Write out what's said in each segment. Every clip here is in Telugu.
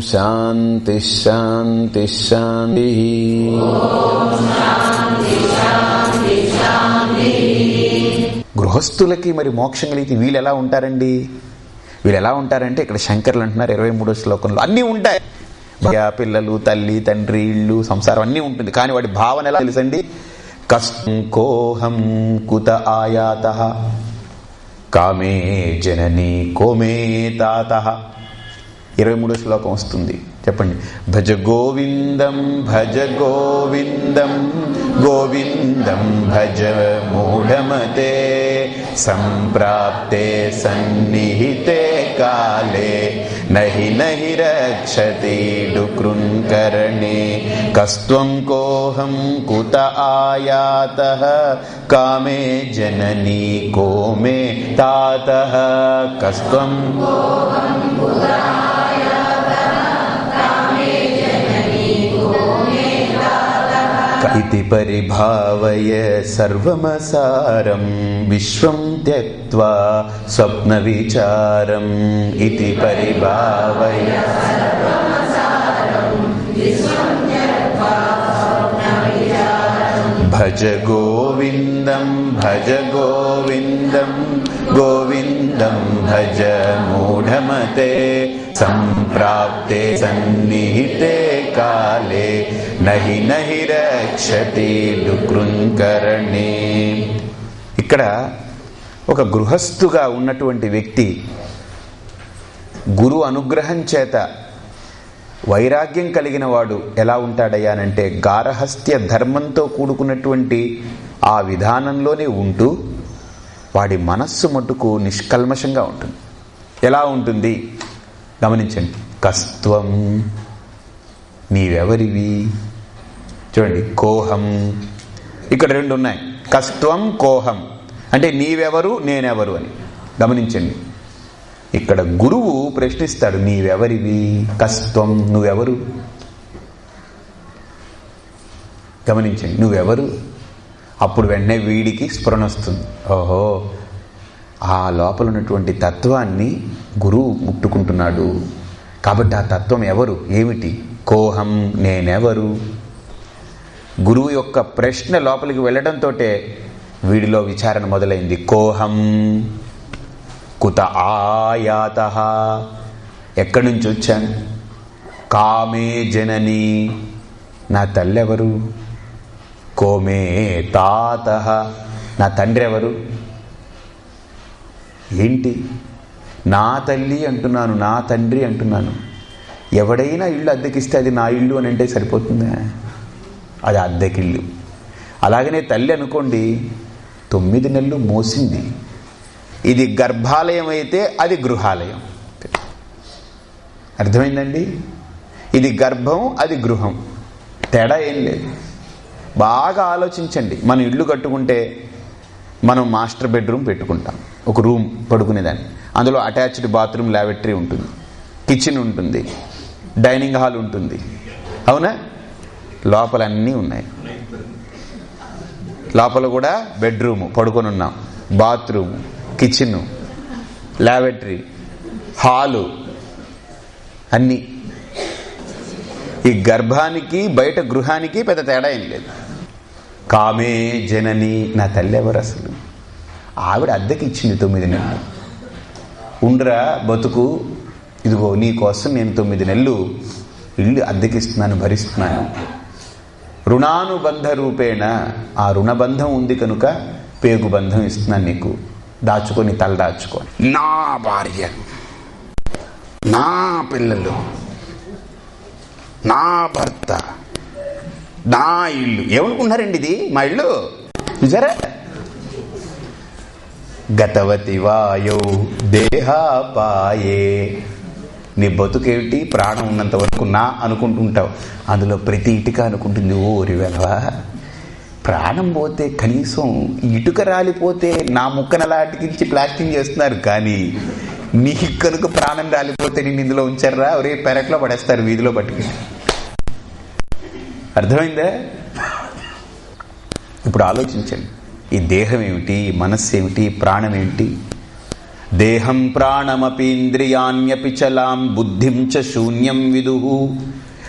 శాంతి శాంతి శాంతి గృహస్థులకి మరి మోక్షం కలిగితే వీళ్ళు ఎలా ఉంటారండి? వీళ్ళు ఎలా ఉంటారంటే ఇక్కడ శంకర్లు అంటున్నారు ఇరవై మూడో శ్లోకంలో. అన్నీ ఉంటాయి. భయ పిల్లలు తల్లి తండ్రి ఇళ్ళు సంసారం అన్నీ ఉంటుంది. కానీ వాటి భావన ఎలా తెలుసండి? కష్టం కోహం కుత ఆయాత. కామే జననీ కోమే తాత. ఇరవై మూడో శ్లోకం వస్తుంది. చెప్పండి. భజ గోవిందం భజ గోవిందం గోవిందం భజ మూఢమతే సంప్రాప్తే సన్నిహితే కాలే నహి నహి రక్షతి డుకృన్కరణే కస్త్వం కోహం కుత ఆయాత కామే జననీ కోమే తాత కస్త్వం इति परिभावय सर्वमसारं विश्वं त्यक्त्वा स्वप्नविचारम् इति परिभावय भज गोविन्दं भज गोविन्दं गोविन्दं भज मूढमते सम्प्राप्ते सन्निहिते काले నహి నహి రక్షతి డుకృంకరణే ఇక్కడ ఒక గృహస్థుగా ఉన్నటువంటి వ్యక్తి గురు అనుగ్రహం చేత వైరాగ్యం కలిగిన వాడు ఎలా ఉంటాడయ్యానంటే గారహస్త్య ధర్మంతో కూడుకున్నటువంటి ఆ విధానంలోనే ఉంటూ వాడి మనస్సు మటుకు నిష్కల్మషంగా ఉంటుంది ఎలా ఉంటుంది గమనించండి. కస్త్వం నీవెవరివి? చూడండి కోహం. ఇక్కడ రెండు ఉన్నాయి. కస్త్వం కోహం. అంటే నీవెవరు నేనెవరు అని. గమనించండి. ఇక్కడ గురువు ప్రశ్నిస్తాడు నీవెవరివి? కస్త్వం నువ్వెవరు? గమనించండి నువ్వెవరు? అప్పుడు వెంటనే వీడికి స్ఫురణ వస్తుంది. ఓహో ఆ లోపల ఉన్నటువంటి తత్వాన్ని గురువు ముట్టుకుంటున్నాడు. కాబట్టి ఆ తత్వం ఎవరు? ఏమిటి? కోహం నేనెవరు? గురువు యొక్క ప్రశ్న లోపలికి వెళ్ళడంతో వీడిలో విచారణ మొదలైంది. కోహం కుత ఆయాత. ఎక్కడి నుంచి వచ్చాను? కామే జనని. నా తల్లెవరు? కోమే తాత. నా తండ్రి ఎవరు ఏంటి? నా తల్లి అంటున్నాను నా తండ్రి అంటున్నాను. ఎవడైనా ఇల్లు అద్దెకిస్తే అది నా ఇల్లు అని అంటే సరిపోతుందా? అది అద్దెకిల్లు. అలాగనే తల్లి అనుకోండి తొమ్మిది నెలలు మోసింది. ఇది గర్భాలయం అయితే అది గృహాలయం. అర్థమైందండి? ఇది గర్భం అది గృహం. తేడా ఏం లేదు. బాగా ఆలోచించండి. మనం ఇల్లు కట్టుకుంటే మనం మాస్టర్ బెడ్రూమ్ పెట్టుకుంటాం. ఒక రూమ్ పడుకునేదాన్ని. అందులో అటాచ్డ్ బాత్రూమ్ ల్యాబరేటరీ ఉంటుంది. కిచెన్ ఉంటుంది. డైనింగ్ హాల్ ఉంటుంది. అవునా? లోపల అన్నీ ఉన్నాయి. లోపల కూడా బెడ్రూము పడుకొని ఉన్నాం. బాత్రూమ్ కిచెన్ ల్యాబరేటరీ హాలు అన్నీ. ఈ గర్భానికి బయట గృహానికి పెద్ద తేడా ఏం లేదు. కామే జనని నా తల్లి ఎవరు అసలు? ఆవిడ అద్దెకి ఇచ్చింది తొమ్మిది నెలలు. ఉండ్రా బతుకు ఇదిగో నీ కోసం నేను తొమ్మిది నెలలు ఇల్లు అద్దెకిస్తున్నాను భరిస్తున్నాను. రుణానుబంధ రూపేణ ఆ రుణబంధం ఉంది కనుక పేగుబంధం ఇస్తున్నాను నీకు. దాచుకొని తల దాచుకొని. నా భార్య నా పిల్లలు నా భర్త నా ఇల్లు. ఏమనుకుంటున్నారండి ఇది? మా ఇల్లు? చూసారా? గతవతి వాయో దేహాపాయే నీ బతుకేమిటి? ప్రాణం ఉన్నంత వరకు నా అనుకుంటుంటావు. అందులో ప్రతి ఇటుక అనుకుంటుంది. ఓరి వెలవా. ప్రాణం పోతే కనీసం ఇటుక రాలిపోతే నా ముక్కనలా అటికించి ప్లాస్టింగ్ చేస్తున్నారు. కానీ నీ కనుక ప్రాణం రాలిపోతే నేను ఇందులో ఉంచారా ఒరే పెరట్లో పడేస్తారు వీధిలో పట్టుకుని అర్థమైందే? ఇప్పుడు ఆలోచించండి. ఈ దేహం ఏమిటి మనస్సు ఏమిటి ప్రాణం ఏమిటి దేహం ప్రాణమపీంద్రియాణ్యపి చలాం బుద్ధిం చ శూన్యం విదు.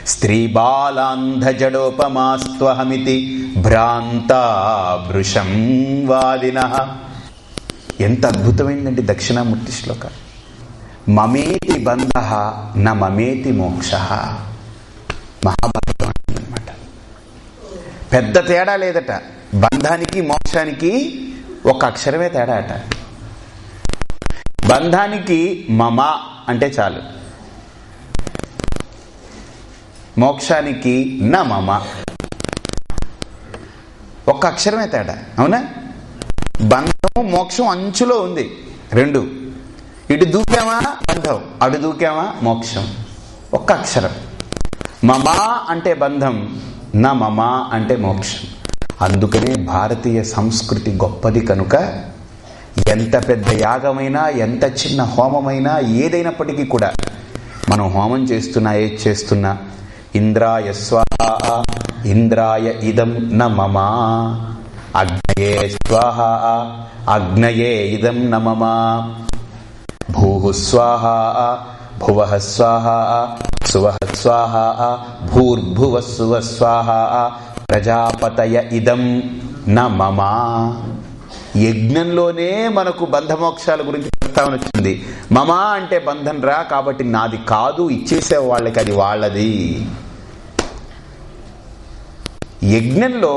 స్త్రీ బాలాంధజడోపమాస్త్వహమితి భ్రాంతా భృశం వాదిన ఎంత అద్భుతమైందండి దక్షిణామూర్తి శ్లోక. మమేతి బంధ న మమేతి మోక్ష. మహాభారత పెద్ద తేడా లేదట. బంధానికి మోక్షానికి ఒక అక్షరమే తేడా అట. బంధానికి మమ అంటే చాలు. మోక్షానికి నా మమ. ఒక్క అక్షరమే తేడా. అవునా? బంధం మోక్షం అంచులో ఉంది. రెండు. ఇటు దూకామా? బంధం. అటు దూకామా? మోక్షం. ఒక్క అక్షరం. మమా అంటే బంధం. నా మమా అంటే మోక్షం. అందుకనే భారతీయ సంస్కృతి గొప్పది కనుక ఎంత పెద్ద యాగమైనా ఎంత చిన్న హోమమైనా ఏదైనప్పటికీ కూడా మనం హోమం చేస్తున్నా ఏది చేస్తున్నా ఇంద్రాయ స్వాహ ఇంద్రాయ ఇదం న మమా అగ్నయే స్వాహ అగ్నయే ఇదం న మమా. భూ స్వాహ భువ స్వాహ సువ స్వాహ భూర్భువ సువ స్వాహ ప్రజాపతయ ఇదం న మమా యజ్ఞంలోనే మనకు బంధమోక్షాల గురించి ప్రస్తావన వచ్చింది. మమా అంటే బంధం రా కాబట్టి నాది కాదు ఇచ్చేసే వాళ్ళకి అది వాళ్ళది. యజ్ఞంలో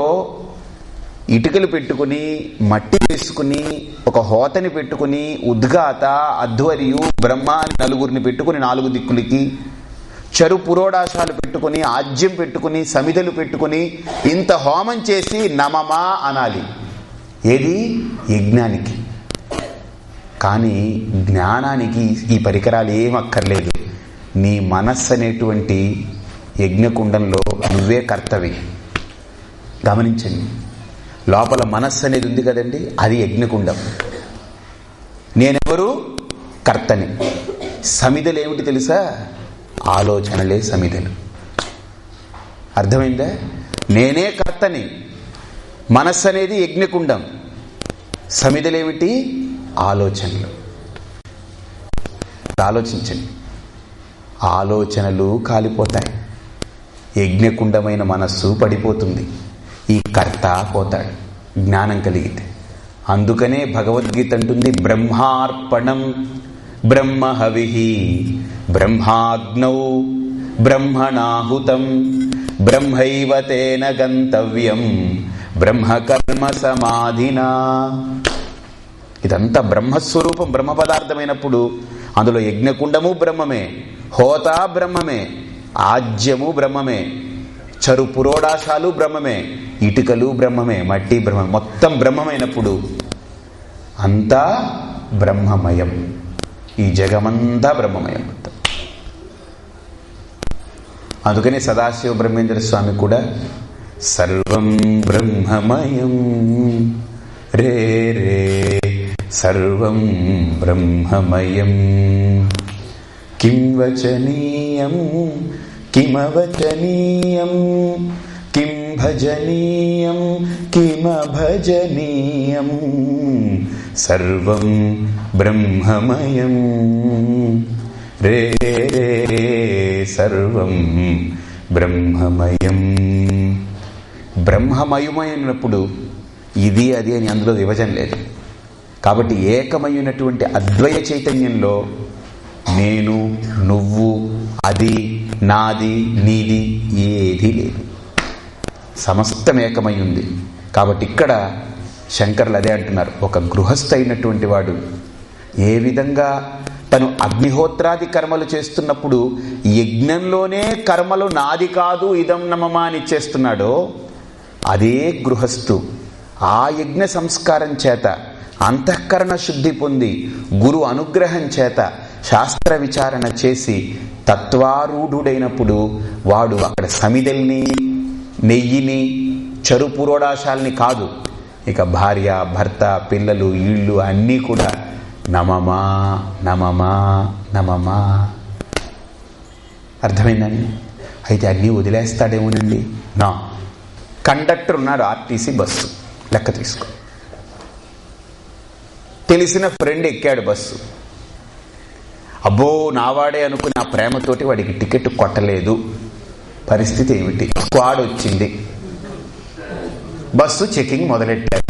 ఇటుకలు పెట్టుకుని మట్టి వేసుకుని ఒక హోతని పెట్టుకుని ఉద్ఘాత అధ్వర్యు బ్రహ్మ నలుగురిని పెట్టుకుని నాలుగు దిక్కులకి చరు పురోడాశాలు పెట్టుకుని ఆజ్యం పెట్టుకుని సమిధలు పెట్టుకుని ఇంత హోమం చేసి నమమా అనాలి. ఏది? యజ్ఞానికి. కానీ జ్ఞానానికి ఈ పరికరాలు ఏం అక్కర్లేదు నీ మనస్సు అనేటువంటి యజ్ఞకుండంలో నువ్వే కర్తవి. గమనించండి. లోపల మనస్సు అనేది ఉంది కదండి అది యజ్ఞకుండం. నేనెవరు? కర్తని. సమిధలు ఏమిటి తెలుసా? ఆలోచనలే సమిధలు అర్థమైందా? నేనే కర్తని. మనస్సు అనేది యజ్ఞకుండం. సమిధలేమిటి ఆలోచనలు. ఆలోచించండి. ఆలోచనలు కాలిపోతాయి. యజ్ఞకుండమైన మనస్సు పడిపోతుంది. ఈ కర్త పోతాడు. జ్ఞానం కలిగితే. అందుకనే భగవద్గీత అంటుంది బ్రహ్మార్పణం బ్రహ్మహవి బ్రహ్మాగ్నౌ బ్రహ్మణాహుతం బ్రహ్మైవ తేన గంతవ్యం బ్రహ్మకర్మ సమాధినా ఇదంతా బ్రహ్మస్వరూపం బ్రహ్మ పదార్థమైనప్పుడు అందులో యజ్ఞకుండము బ్రహ్మమే హోత బ్రహ్మమే ఆజ్యము బ్రహ్మమే చరు పురోడాశాలు బ్రహ్మమే ఇటుకలు బ్రహ్మమే మట్టి బ్రహ్మ మొత్తం బ్రహ్మమైనప్పుడు అంతా బ్రహ్మమయం. ఈ జగమంతా బ్రహ్మమయం. మొత్తం అందుకని సదాశివ బ్రహ్మేంద్ర స్వామి కూడా సర్వం బ్రహ్మమయం. రే రే సర్వం బ్రహ్మమయం. కిం వచనీయం కిమవచనీయం కిం భజనీయం కిమభజనీయం సర్వం బ్రహ్మమయం. రే రే సర్వం బ్రహ్మమయం. బ్రహ్మమయమైనప్పుడు ఇది అది అని అందులో విభజన లేదు. కాబట్టి ఏకమైనటువంటి అద్వయ చైతన్యంలో నేను నువ్వు అది నాది నీది ఏది లేదు. సమస్తం ఏకమై ఉంది. కాబట్టి ఇక్కడ శంకర్లు అదే అంటున్నారు. ఒక గృహస్థ అయినటువంటి వాడు ఏ విధంగా తను అగ్నిహోత్రాది కర్మలు చేస్తున్నప్పుడు యజ్ఞంలోనే కర్మలు నాది కాదు ఇదం నమమా అని చేస్తున్నాడో అదే గృహస్థు. ఆ యజ్ఞ సంస్కారం చేత అంతఃకరణ శుద్ధి పొంది గురు అనుగ్రహం చేత శాస్త్ర విచారణ చేసి తత్వారూఢుడైనప్పుడు వాడు అక్కడ సమిదల్ని నెయ్యిని చరు పురోడాశాలని కాదు ఇక భార్య భర్త పిల్లలు ఇళ్ళు అన్నీ కూడా నమమా నమమా నమమా. అర్థమైందండి? అయితే అన్నీ వదిలేస్తాడేమోనండి? నా. కండక్టర్ ఉన్నాడు ఆర్టీసీ బస్సు. లెక్క తీసుకో. తెలిసిన ఫ్రెండ్ ఎక్కాడు బస్సు. అబ్బో నావాడే అనుకుని ఆ ప్రేమతోటి వాడికి టికెట్ కొట్టలేదు. పరిస్థితి ఏమిటి? స్క్వాడ్ వచ్చింది. బస్సు చెకింగ్ మొదలెట్టారు.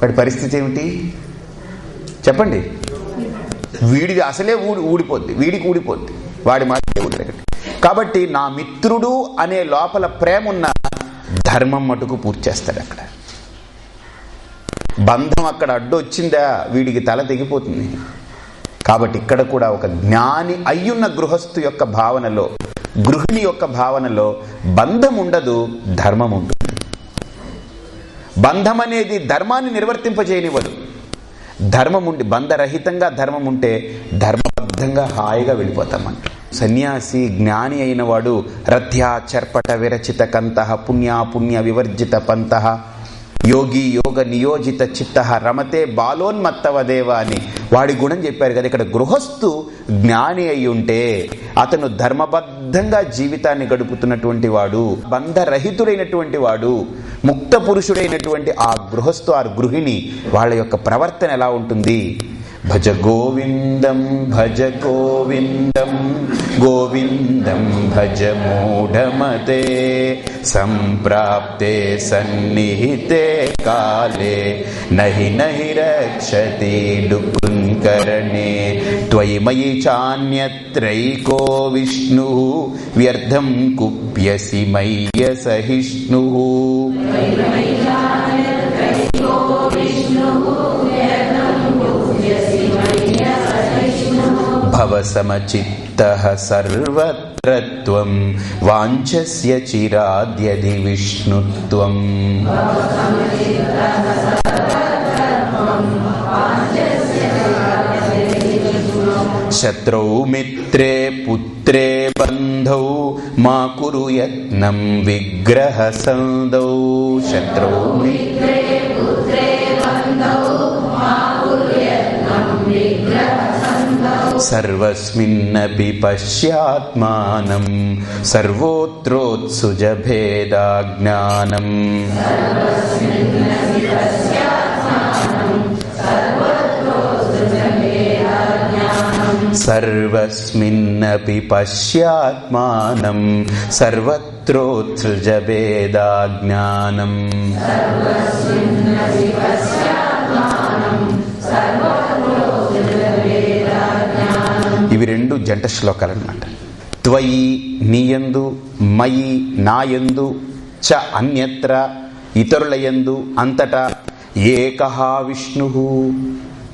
వాడి పరిస్థితి ఏమిటి? చెప్పండి. వీడిది అసలే ఊడి ఊడిపోద్ది వీడికి ఊడిపోద్ది. వాడి మాట కాబట్టి నా మిత్రుడు అనే లోపల ప్రేమ ఉన్న ధర్మం మటుకు పూర్తి చేస్తాడు అక్కడ. బంధం అక్కడ అడ్డు వచ్చిందా వీడికి తల తెగిపోతుంది. కాబట్టి ఇక్కడ కూడా ఒక జ్ఞాని అయ్యున్న గృహస్థు యొక్క భావనలో గృహిణి యొక్క భావనలో బంధం ఉండదు ధర్మం ఉంటుంది. బంధం అనేది ధర్మాన్ని నిర్వర్తింపజేయనివ్వదు. ధర్మం ఉండి బంధరహితంగా ధర్మం ఉంటే ధర్మబద్ధంగా హాయిగా వెళ్ళిపోతామంట సన్యాసి జ్ఞాని అయినవాడు రథ్యా చర్పట విరచిత కంత పుణ్యాపుణ్య వివర్జిత పంత యోగి యోగ నియోజిత చిత్త రమతే బాలోన్మత్తవదేవ అని వాడి గుణం చెప్పారు కదా. ఇక్కడ గృహస్థు జ్ఞాని అయి ఉంటే అతను ధర్మబద్ధంగా జీవితాన్ని గడుపుతున్నటువంటి వాడు బంధరహితుడైనటువంటి వాడు ముక్త పురుషుడైనటువంటి ఆ గృహస్థు ఆ గృహిణి వాళ్ళ యొక్క ప్రవర్తన ఎలా ఉంటుంది? భజ గోవిందం భజ గోవిందం గోవిందం భజ మూఢమతే సంప్రాప్తే సన్నిహితే కాలే నహి నహి రక్షతి డుకుంకరణే త్వయి మయి చాన్యత్రైకో విష్ణు వ్యర్థం కుప్యసి మయ్య సహిష్ణు. భవసమచిత్తః సర్వత్ర త్వం వాంఛస్య చిరాద్యది విష్ణుత్వం శత్రౌ మిత్రే పుత్రే బంధౌ మా కురు యత్నం విగ్రహ సందౌ శత్రౌ सर्वस्मिन्नपि पश्यात्मानं सर्वोत्रोत्सुजभेदाज्ञानम् सर्वस्मिन्नपि पश्यात्मानं सर्वत्रोत्सुजभेदाज्ञानम् ఇవి రెండు జంట శ్లోకాలు అనమాట త్వయి నీయందు మయి నాయందు చ అన్యత్ర ఇతరుల యందు అంతటా ఏకహ విష్ణు.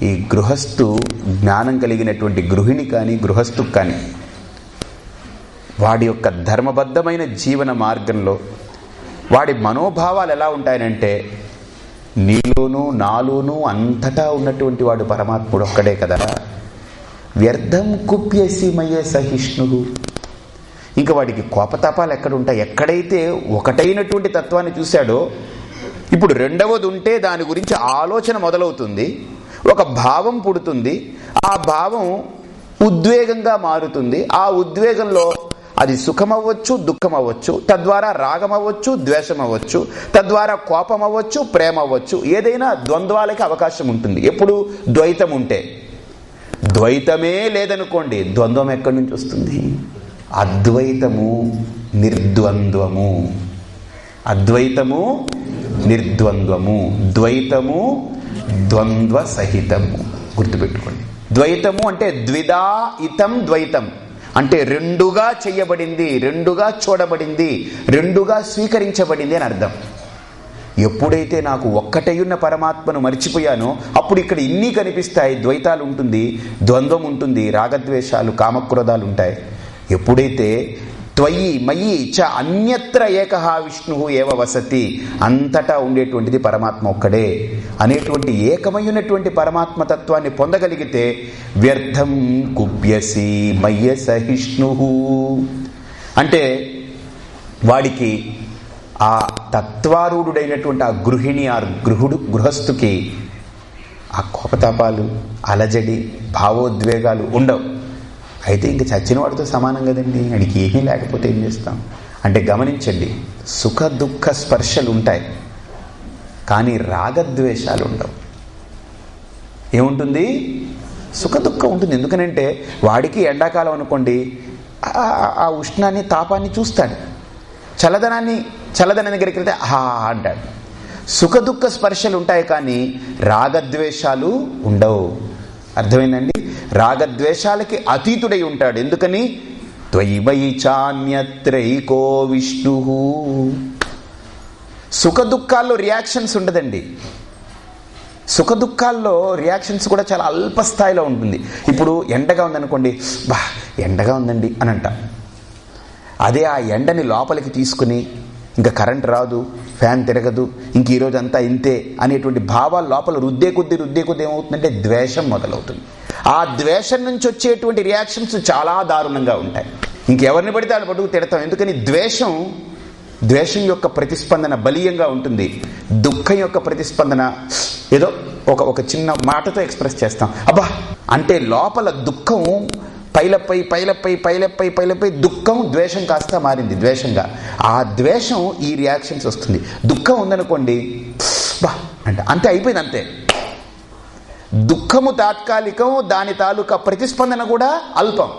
ఈ గృహస్థు జ్ఞానం కలిగినటువంటి గృహిణి కానీ గృహస్థు కానీ వాడి యొక్క ధర్మబద్ధమైన జీవన మార్గంలో వాడి మనోభావాలు ఎలా ఉంటాయనంటే నీలోనూ నాలోనూ అంతటా ఉన్నటువంటి వాడు పరమాత్ముడు ఒక్కడే కదా. వ్యర్థం కుప్యసి మయ్య సహిష్ణు. ఇంకా వాడికి కోపతాపాలు ఎక్కడుంటాయి? ఎక్కడైతే ఒకటైనటువంటి తత్వాన్ని చూశాడో ఇప్పుడు రెండవది ఉంటే దాని గురించి ఆలోచన మొదలవుతుంది ఒక భావం పుడుతుంది ఆ భావం ఉద్వేగంగా మారుతుంది ఆ ఉద్వేగంలో అది సుఖం అవ్వచ్చు దుఃఖం అవ్వచ్చు తద్వారా రాగం అవ్వచ్చు ద్వేషం అవ్వచ్చు తద్వారా కోపం అవ్వచ్చు ప్రేమ అవ్వచ్చు ఏదైనా ద్వంద్వాలకి అవకాశం ఉంటుంది ఎప్పుడు ద్వైతం ఉంటే ద్వైతమే లేదనుకోండి ద్వంద్వం ఎక్కడి నుంచి వస్తుంది? అద్వైతము నిర్ద్వంద్వము. అద్వైతము నిర్ద్వంద్వము. ద్వైతము ద్వంద్వ సహితము గుర్తుపెట్టుకోండి. ద్వైతము అంటే ద్విధా ఇతం ద్వైతం. అంటే రెండుగా చెయ్యబడింది రెండుగా చూడబడింది రెండుగా స్వీకరించబడింది అని అర్థం. ఎప్పుడైతే నాకు ఒక్కటయ్యున్న పరమాత్మను మర్చిపోయానో అప్పుడు ఇక్కడ ఇన్ని కనిపిస్తాయి. ద్వైతాలు ఉంటుంది ద్వంద్వం ఉంటుంది రాగద్వేషాలు కామక్రోధాలు ఉంటాయి. ఎప్పుడైతే త్వయి మయి చ అన్యత్ర ఏకహ విష్ణు ఏవ వసతి అంతటా ఉండేటువంటిది పరమాత్మ ఒక్కడే. అనేటువంటి ఏకమైనటువంటి పరమాత్మ తత్వాన్ని పొందగలిగితే వ్యర్థం కుప్యసి మయ్య సహిష్ణు అంటే వాడికి ఆ తత్వారూఢుడైనటువంటి ఆ గృహిణి ఆ గృహుడు గృహస్థుకి ఆ కోపతాపాలు అలజడి భావోద్వేగాలు ఉండవు. అయితే ఇంక చచ్చిన వాడితో సమానం కదండి. వాడికి ఏమీ లేకపోతే ఏం చేస్తాం? అంటే గమనించండి సుఖ దుఃఖ స్పర్శలు ఉంటాయి. కానీ రాగద్వేషాలు ఉండవు. ఏముంటుంది? సుఖ దుఃఖం ఉంటుంది. ఎందుకనంటే వాడికి ఎండాకాలం అనుకోండి ఆ ఉష్ణాన్ని తాపాన్ని చూస్తాడు. చల్లదనాన్ని చల్లదనం దగ్గరికి వెళ్తే హా అంటాడు. సుఖదుఖ స్పర్శలు ఉంటాయి కానీ రాగద్వేషాలు ఉండవు. అర్థమైందండి? రాగద్వేషాలకి అతీతుడై ఉంటాడు. ఎందుకని? త్వయివై చాన్యత్రైకో విష్ణు సుఖదుఖాల్లో రియాక్షన్స్ ఉండదండి. సుఖదుఖాల్లో రియాక్షన్స్ కూడా చాలా అల్ప స్థాయిలో ఉంటుంది. ఇప్పుడు ఎండగా ఉందనుకోండి బా ఎండగా ఉందండి అని అంట. అదే ఆ ఎండని లోపలికి తీసుకుని ఇంకా కరెంట్ రాదు ఫ్యాన్ తిరగదు ఇంక ఈరోజు అంతా ఇంతే అనేటువంటి భావాలు లోపల రుద్దే కొద్ది రుద్దే కొద్ది ఏమవుతుందంటే ద్వేషం మొదలవుతుంది. ఆ ద్వేషం నుంచి వచ్చేటువంటి రియాక్షన్స్ చాలా దారుణంగా ఉంటాయి. ఇంకెవరిని పడితే వాళ్ళు పట్టుకు తిడతాం. ఎందుకని? ద్వేషం ద్వేషం యొక్క ప్రతిస్పందన బలీయంగా ఉంటుంది. దుఃఖం యొక్క ప్రతిస్పందన ఏదో ఒక ఒక చిన్న మాటతో ఎక్స్ప్రెస్ చేస్తాం. అబ్బా! అంటే లోపల దుఃఖం పైలపై పైలపై పైలపై పైలపై దుఃఖం ద్వేషం కాస్త మారింది ద్వేషంగా. ఆ ద్వేషం ఈ రియాక్షన్స్ వస్తుంది. దుఃఖం ఉందనుకోండి బా అంటే అంతే అయిపోయింది అంతే. దుఃఖము తాత్కాలికం దాని తాలూకా ప్రతిస్పందన కూడా అల్పం.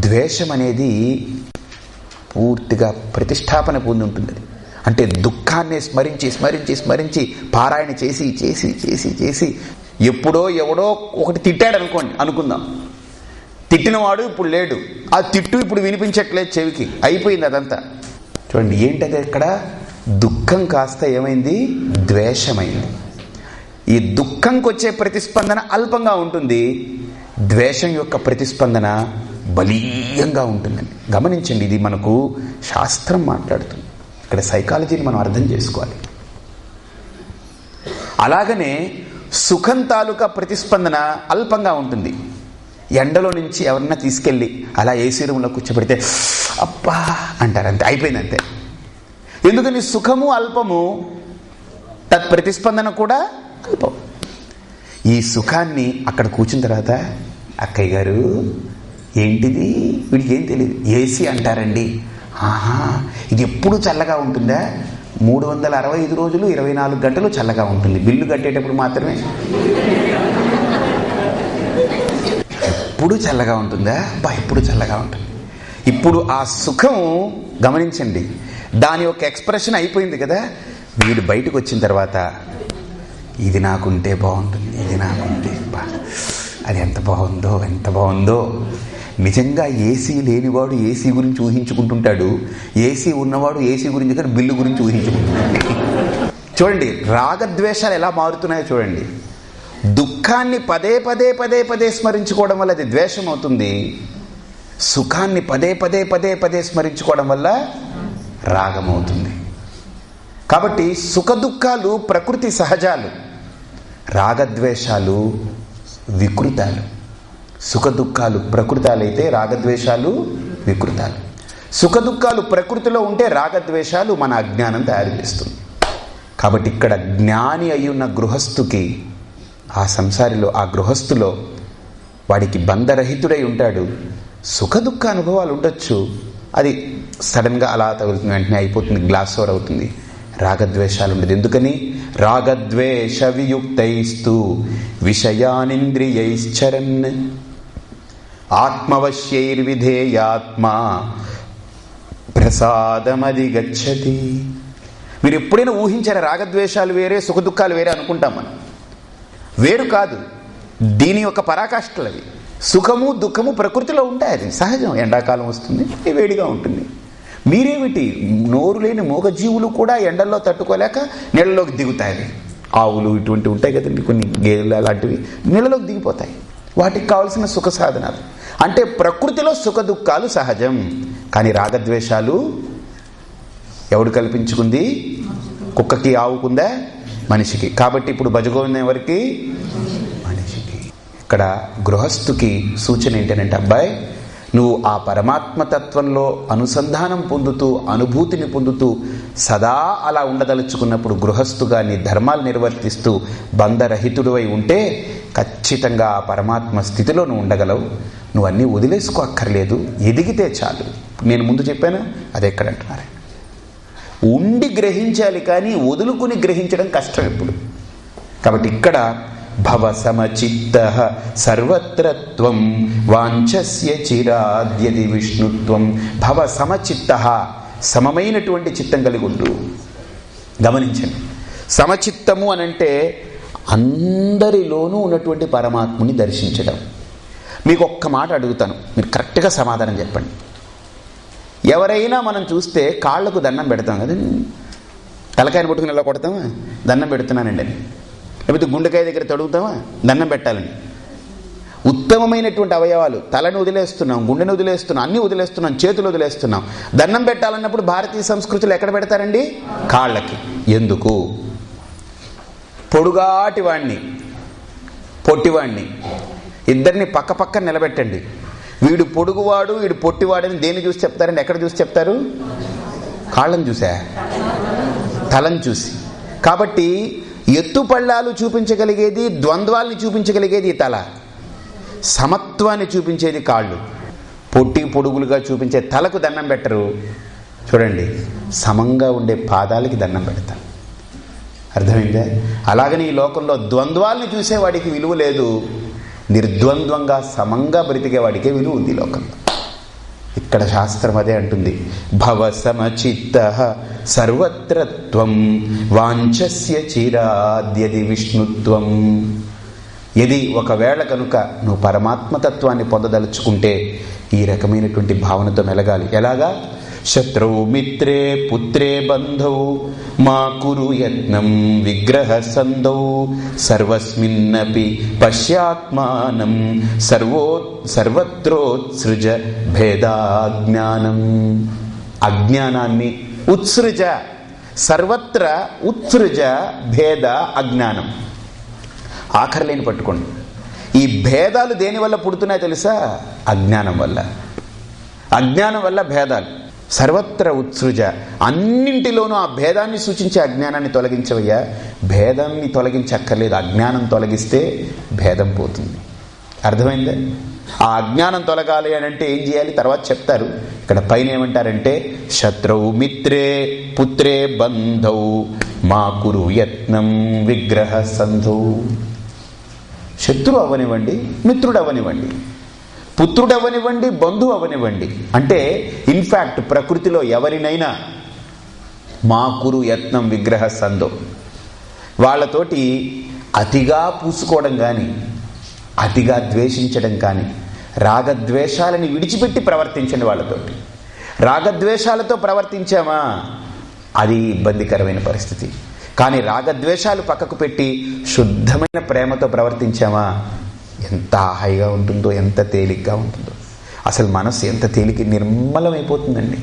ద్వేషం అనేది పూర్తిగా ప్రతిష్టాపన పొంది ఉంటుంది అంటే దుఃఖాన్ని స్మరించి స్మరించి స్మరించి పారాయణ చేసి చేసి చేసి చేసి ఎప్పుడో ఎవడో ఒకటి తిట్టాడు అనుకోండి అనుకుందాం. తిట్టినవాడు ఇప్పుడు లేడు. ఆ తిట్టు ఇప్పుడు వినిపించట్లేదు చెవికి. అయిపోయింది అదంతా. చూడండి ఏంటది ఇక్కడ దుఃఖం కాస్త ఏమైంది? ద్వేషమైంది. ఈ దుఃఖంకి వచ్చే ప్రతిస్పందన అల్పంగా ఉంటుంది. ద్వేషం యొక్క ప్రతిస్పందన బలీయంగా ఉంటుందండి గమనించండి ఇది మనకు శాస్త్రం మాట్లాడుతుంది. ఇక్కడ సైకాలజీని మనం అర్థం చేసుకోవాలి. అలాగనే సుఖం తాలూకా ప్రతిస్పందన అల్పంగా ఉంటుంది. ఎండలో నుంచి ఎవరన్నా తీసుకెళ్ళి అలా ఏసీ రూమ్లో కూర్చోబెడితే అబ్బా అంటారు అంతే అయిపోయింది అంతే ఎందుకని సుఖము అల్పము తత్ ప్రతిస్పందన కూడా అల్పం. ఈ సుఖాన్ని అక్కడ కూర్చున్న తర్వాత అక్కయ్య గారు ఏంటిది? వీడికి ఏం తెలియదు ఏసీ అంటారండి. ఆహా ఇది ఎప్పుడు చల్లగా ఉంటుందా? మూడు వందల అరవై ఐదు రోజులు ఇరవై నాలుగు గంటలు చల్లగా ఉంటుంది. బిల్లు కట్టేటప్పుడు మాత్రమే. ఎప్పుడు చల్లగా ఉంటుందా? బా ఎప్పుడు చల్లగా ఉంటుంది. ఇప్పుడు ఆ సుఖం గమనించండి. దాని యొక్క ఎక్స్ప్రెషన్ అయిపోయింది కదా? వీడు బయటకు వచ్చిన తర్వాత ఇది నాకుంటే బాగుంటుంది ఇది నాకుంటే బా అది ఎంత బాగుందో ఎంత బాగుందో. నిజంగా ఏసీ లేనివాడు ఏసీ గురించి ఊహించుకుంటుంటాడు. ఏసీ ఉన్నవాడు ఏసీ గురించి కానీ బిల్లు గురించి ఊహించుకుంటుంటాడు. చూడండి రాగద్వేషాలు ఎలా మారుతున్నాయో చూడండి. దుఃఖాన్ని పదే పదే పదే పదే స్మరించుకోవడం వల్ల అది ద్వేషం అవుతుంది. సుఖాన్ని పదే పదే పదే పదే స్మరించుకోవడం వల్ల రాగం అవుతుంది. కాబట్టి సుఖ దుఃఖాలు ప్రకృతి సహజాలు. రాగద్వేషాలు వికృతాలు. సుఖ దుఃఖాలు ప్రకృతాలైతే రాగద్వేషాలు వికృతాలు. సుఖ దుఃఖాలు ప్రకృతిలో ఉంటే రాగద్వేషాలు మన అజ్ఞానం తయారు చేస్తుంది. కాబట్టి ఇక్కడ జ్ఞాని అయి ఉన్న గృహస్థుకి ఆ సంసారిలో ఆ గృహస్థులో వాడికి బంధరహితుడై ఉంటాడు. సుఖదుఖ అనుభవాలు ఉండొచ్చు. అది సడన్గా అలా తగులుతుంది వెంటనే అయిపోతుంది గ్లాస్ ఓవర్ అవుతుంది. రాగద్వేషాలు ఉండదు. ఎందుకని? రాగద్వేష వియుక్తైస్తు విషయానింద్రియైశ్చరన్. ఆత్మవశ్యైర్విధేయాత్మా ప్రసాదమది గచ్చతి మీరు ఎప్పుడైనా ఊహించారా రాగద్వేషాలు వేరే సుఖదుఖాలు వేరే అనుకుంటాం మనం. వేరు కాదు. దీని యొక్క పరాకాష్ఠలు అవి. సుఖము దుఃఖము ప్రకృతిలో ఉంటాయి అది. సహజం. ఎండాకాలం వస్తుంది వేడిగా ఉంటుంది. మీరేమిటి? నోరు లేని మూగజీవులు కూడా ఎండల్లో తట్టుకోలేక నీళ్ళలోకి దిగుతాయి. ఆవులు ఇటువంటి ఉంటాయి కదండి కొన్ని గేదెలు అలాంటివి. నీళ్ళలోకి దిగిపోతాయి. వాటికి కావాల్సిన సుఖ సాధనాలు. అంటే ప్రకృతిలో సుఖ దుఃఖాలు సహజం. కానీ రాగద్వేషాలు ఎవడు కల్పించుకుంది? కుక్కకి ఆవుకుందా? మనిషికి. కాబట్టి ఇప్పుడు భజగోవిందం ఎవరికి? మనిషికి. ఇక్కడ గృహస్థుకి సూచన ఏంటంటే అబ్బాయి నువ్వు ఆ పరమాత్మతత్వంలో అనుసంధానం పొందుతూ అనుభూతిని పొందుతూ సదా అలా ఉండదలుచుకున్నప్పుడు గృహస్థుగా నీ ధర్మాలు నిర్వర్తిస్తూ బంధరహితుడివై ఉంటే ఖచ్చితంగా ఆ పరమాత్మ స్థితిలో నువ్వు ఉండగలవు. నువ్వు అన్నీ వదిలేసుకో అక్కర్లేదు. ఎదిగితే చాలు. నేను ముందు చెప్పాను? అది ఎక్కడంటున్నారు ఉండి గ్రహించాలి కానీ వదులుకుని గ్రహించడం కష్టం ఎప్పుడు. కాబట్టి ఇక్కడ భవ సమచిత్త సర్వత్రత్వం వాంఛస్య చిరాద్యది విష్ణుత్వం భవ సమచిత్త సమమైనటువంటి చిత్తం కలిగి ఉండు. గమనించండి. సమచిత్తము అనంటే అందరిలోనూ ఉన్నటువంటి పరమాత్ముని దర్శించడం. మీకు ఒక్క మాట అడుగుతాను. మీరు కరెక్ట్గా సమాధానం చెప్పండి. ఎవరైనా మనం చూస్తే కాళ్ళకు దండం పెడతాం కదా. తలకాయని పట్టుకుని ఎలా కొడతామా దండం పెడుతున్నానండి. అని లేకపోతే గుండెకాయ దగ్గర తొడుగుతామా దండం పెట్టాలని ఉత్తమమైనటువంటి అవయవాలు. తలను వదిలేస్తున్నాం గుండెని వదిలేస్తున్నాం అన్ని వదిలేస్తున్నాం చేతులు వదిలేస్తున్నాం. దండం పెట్టాలన్నప్పుడు భారతీయ సంస్కృతులు ఎక్కడ పెడతారండి? కాళ్ళకి. ఎందుకు? పొడుగాటి వాణ్ణి పొట్టివాణ్ణి. ఇద్దరిని పక్క పక్క నిలబెట్టండి. వీడు పొడుగువాడు వీడు పొట్టివాడని దేన్ని చూసి చెప్తారండి? ఎక్కడ చూసి చెప్తారు? కాళ్ళని చూసా? తలని చూసి. కాబట్టి ఎత్తుపళ్ళాలు చూపించగలిగేది ద్వంద్వాల్ని చూపించగలిగేది తల. సమత్వాన్ని చూపించేది కాళ్ళు. పొట్టి పొడుగులుగా చూపించే తలకు దండం పెట్టరు. చూడండి సమంగా ఉండే పాదాలకి దండం పెడతారు అర్థమైందా? అలాగని ఈ లోకంలో ద్వంద్వాల్ని చూసేవాడికి విలువ లేదు. నిర్ద్వంద్వంగా సమంగా బ్రతికేవాడికే విలువ ఉంది లోకంలో ఇక్కడ శాస్త్రం అదే అంటుంది. భవ సమచిత్త సర్వత్రత్వం వాంఛస్య చిరాద్యది విష్ణుత్వం. ఇది ఒకవేళ కనుక నువ్వు పరమాత్మతత్వాన్ని పొందదలుచుకుంటే ఈ రకమైనటువంటి భావనతో మెలగాలి. ఎలాగా? శత్రువు మిత్రే పుత్రే బంధౌ మా కురు యత్నం విగ్రహ సందౌ సర్వస్మిన్నపి పశ్యాత్మానం సర్వో సర్వత్రోత్సృజ భేదాజ్ఞానం. అజ్ఞానాన్ని ఉత్సృజ సర్వత్ర ఉత్సృజ భేద అజ్ఞానం ఆఖరిలేని పట్టుకోండి. ఈ భేదాలు దేనివల్ల పుడుతున్నాయి పుడుతున్నాయో తెలుసా? అజ్ఞానం వల్ల. అజ్ఞానం వల్ల భేదాలు. సర్వత్ర ఉత్సృజ. అన్నింటిలోనూ ఆ భేదాన్ని సూచించే అజ్ఞానాన్ని తొలగించవయ్యా. భేదాన్ని తొలగించక్కర్లేదు. అజ్ఞానం తొలగిస్తే భేదం పోతుంది. అర్థమైందే? ఆ అజ్ఞానం తొలగాలి అని అంటే ఏం చేయాలి? తర్వాత చెప్తారు. ఇక్కడ పైన ఏమంటారంటే శత్రువు మిత్రే పుత్రే బంధౌ మా కురు యత్నం విగ్రహ సంధౌ. శత్రువు అవనివ్వండి మిత్రుడు అవనివ్వండి. పుత్రుడు అవనివ్వండి బంధువు అవనివ్వండి అంటే ఇన్ఫ్యాక్ట్ ప్రకృతిలో ఎవరినైనా మా కురు యత్నం విగ్రహ సందో. వాళ్ళతోటి అతిగా పూసుకోవడం కానీ అతిగా ద్వేషించడం కానీ రాగద్వేషాలని విడిచిపెట్టి ప్రవర్తించండి వాళ్ళతోటి. రాగద్వేషాలతో ప్రవర్తించామా? అది ఇబ్బందికరమైన పరిస్థితి. కానీ రాగద్వేషాలు పక్కకు పెట్టి శుద్ధమైన ప్రేమతో ప్రవర్తించామా? ఎంత హాయిగా ఉంటుందో ఎంత తేలిగ్గా ఉంటుందో. అసలు మనస్సు ఎంత తేలిక నిర్మలమైపోతుందండి.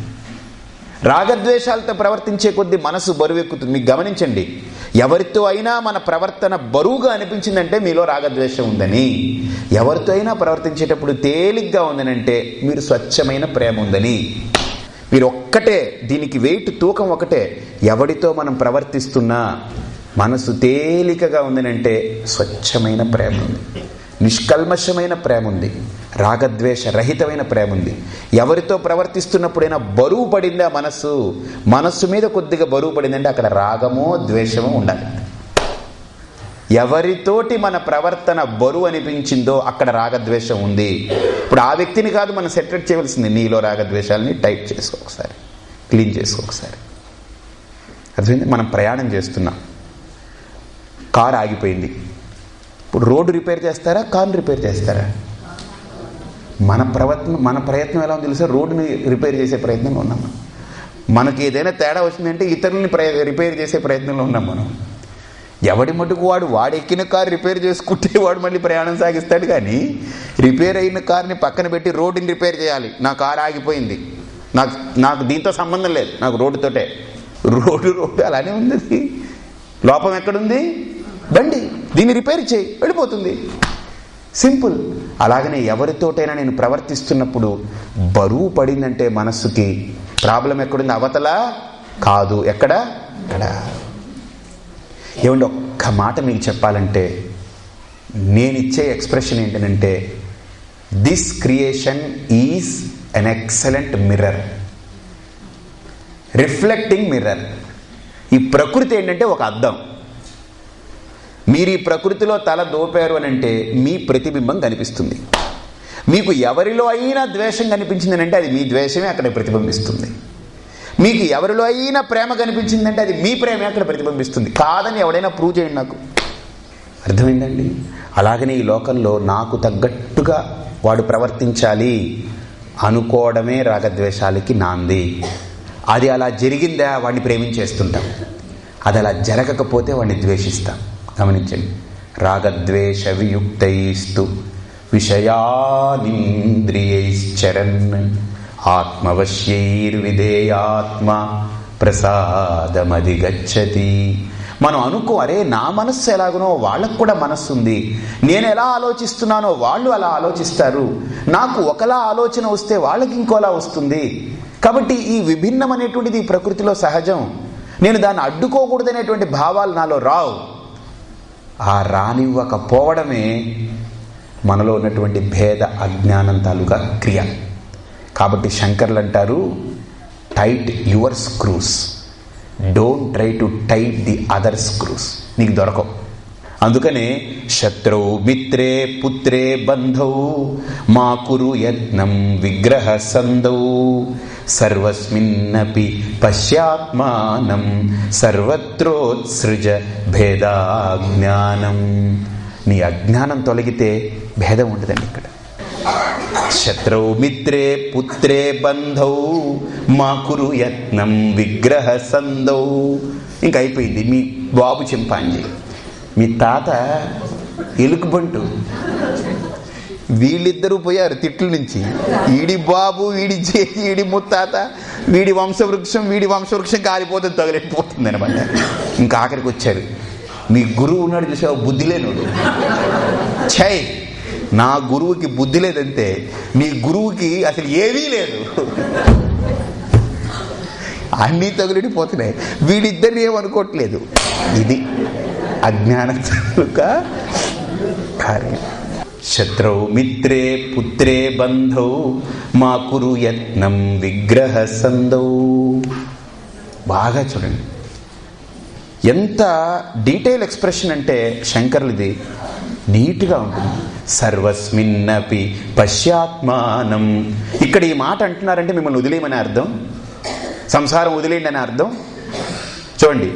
రాగద్వేషాలతో ప్రవర్తించే కొద్దీ మనసు బరువెక్కుతుంది. మీకు గమనించండి ఎవరితో అయినా మన ప్రవర్తన బరువుగా అనిపించిందంటే మీలో రాగద్వేషం ఉందని. ఎవరితో అయినా ప్రవర్తించేటప్పుడు తేలిగ్గా ఉందనంటే మీరు స్వచ్ఛమైన ప్రేమ ఉందని. మీరు ఒక్కటే దీనికి వెయిట్ తూకం ఒకటే. ఎవడితో మనం ప్రవర్తిస్తున్నా మనసు తేలికగా ఉందనంటే స్వచ్ఛమైన ప్రేమ ఉంది. నిష్కల్మషమైన ప్రేమ ఉంది రాగద్వేష రహితమైన ప్రేమ ఉంది ఎవరితో ప్రవర్తిస్తున్నప్పుడైనా బరువు పడిందా మనస్సు మనస్సు మీద కొద్దిగా బరువు పడిందంటే అక్కడ రాగమో ద్వేషమో ఉండాలి. ఎవరితోటి మన ప్రవర్తన బరువు అనిపించిందో అక్కడ రాగద్వేషం ఉంది. ఇప్పుడు ఆ వ్యక్తిని కాదు మనం సెటరేట్ చేయవలసింది నీలో రాగద్వేషాలని టైప్ చేసుకో ఒకసారి క్లీన్ చేసుకో ఒకసారి. అర్థమైంది? మనం ప్రయాణం చేస్తున్నాం. కారు ఆగిపోయింది. ఇప్పుడు రోడ్డు రిపేర్ చేస్తారా కారు రిపేర్ చేస్తారా? మన ప్రవర్తన మన ప్రయత్నం ఎలా ఉంది తెలుసా? రోడ్డుని రిపేర్ చేసే ప్రయత్నంలో ఉన్నాం మనం. మనకి ఏదైనా తేడా వచ్చిందంటే ఇతరులని రిపేర్ చేసే ప్రయత్నంలో ఉన్నాం మనం. ఎవడి మటుకు వాడు వాడు ఎక్కిన కారు రిపేర్ చేసుకుంటే వాడు మళ్ళీ ప్రయాణం సాగిస్తాడు కానీ రిపేర్ అయిన కార్ని పక్కన పెట్టి రోడ్డుని రిపేర్ చేయాలి. నా కారు ఆగిపోయింది. నాకు నాకు దీంతో సంబంధం లేదు. నాకు రోడ్డుతోటే. రోడ్డు రోడ్డు అలానే ఉంది. లోపం ఎక్కడుంది? బండి దీన్ని రిపేర్ చేయి వెళ్ళిపోతుంది. సింపుల్ అలాగనే ఎవరితోటైనా నేను ప్రవర్తిస్తున్నప్పుడు బరువు పడిందంటే మనస్సుకి ప్రాబ్లం ఎక్కడుంది? అవతల? కాదు. ఎక్కడ? ఇక్కడ ఏమండి ఒక్క మాట మీకు చెప్పాలంటే నేనిచ్చే ఎక్స్ప్రెషన్ ఏంటంటే this creation is an excellent mirror reflecting mirror ఈ ప్రకృతి ఏంటంటే ఒక అద్దం. మీరు ఈ ప్రకృతిలో తల దోపారు అని అంటే మీ ప్రతిబింబం కనిపిస్తుంది. మీకు ఎవరిలో అయినా ద్వేషం కనిపించింది అంటే అది మీ ద్వేషమే అక్కడ ప్రతిబింబిస్తుంది. మీకు ఎవరిలో అయినా ప్రేమ కనిపించిందంటే అది మీ ప్రేమే అక్కడ ప్రతిబింబిస్తుంది. కాదని ఎవడైనా ప్రూవ్ చేయండి నాకు. అర్థమైందండి? అలాగనే ఈ లోకంలో నాకు తగ్గట్టుగా వాడు ప్రవర్తించాలి అనుకోవడమే రాగద్వేషాలకి నాంది. అది అలా జరిగిందా వాడిని ప్రేమించేస్తుంటాం. అది అలా జరగకపోతే వాడిని ద్వేషిస్తాం. గమనించండి. రాగద్వేష వియుక్తైస్తు విషయానింద్రియైశ్చరన్ ఆత్మవశ్యైర్విధేయాత్మ ప్రసాదమది గచ్చతి మనం అనుకో అరే నా మనస్సు ఎలాగునో వాళ్ళకు కూడా మనస్సు ఉంది నేను ఎలా ఆలోచిస్తున్నానో వాళ్ళు అలా ఆలోచిస్తారు. నాకు ఒకలా ఆలోచన వస్తే వాళ్ళకి ఇంకోలా వస్తుంది. కాబట్టి ఈ విభిన్నమైనటువంటిది ఈ ప్రకృతిలో సహజం. నేను దాన్ని అడ్డుకోకూడదనేటువంటి భావాలు నాలో రావు. ఆ రానివ్వకపోవడమే మనలో ఉన్నటువంటి భేద అజ్ఞానం తాలూకా క్రియ. కాబట్టి శంకర్లు అంటారు tight your screws don't try to tight the other screws నీకు దొరకవు. అందుకనే శత్రౌ మిత్రే పుత్రే బంధౌ మా కురు యత్నం విగ్రహ సందౌ సర్వస్మిన్నపి పశ్యాత్మానం సర్వత్రోత్సృజ భేదాజ్ఞానం. నీ అజ్ఞానం తొలగితే భేదం ఉండదండి ఇక్కడ. శత్రౌ మిత్రే పుత్రే బంధౌ మా కురు యత్నం విగ్రహ సందౌ ఇంకా అయిపోయింది మీ బాబు చింపాంజీ. మీ తాత ఎలుకబంటు వీళ్ళిద్దరూ పోయారు తిట్ల నుంచి. ఈడి బాబు వీడి చేతి ఈడి ముత్తాత వీడి వంశవృక్షం వీడి వంశవృక్షం కాలిపోతుంది తగలేకపోతుంది అనమాట ఇంకా ఆఖరికి వచ్చారు. మీ గురువు ఉన్నాడు చూసావు? బుద్ధి లేనుడు. ఛై నా గురువుకి బుద్ధి లేదంటే నీ గురువుకి అసలు ఏమీ లేదు. అన్నీ తగులిడిపోతున్నాయి వీడిద్దరిని ఏమనుకోవట్లేదు. ఇది అజ్ఞాన కార్యం. శత్రౌ మిత్రే పుత్రే బంధౌ మా కురు యత్నం విగ్రహ సందౌ బాగా చూడండి. ఎంత డీటెయిల్ ఎక్స్ప్రెషన్ అంటే శంకర్లది నీట్గా ఉంటుంది. సర్వస్మిన్నపి పశ్చాత్మానం ఇక్కడ ఈ మాట అంటున్నారంటే మిమ్మల్ని వదిలేయమని అర్థం? సంసారం వదిలేయండి అని అర్థం? చూడండి.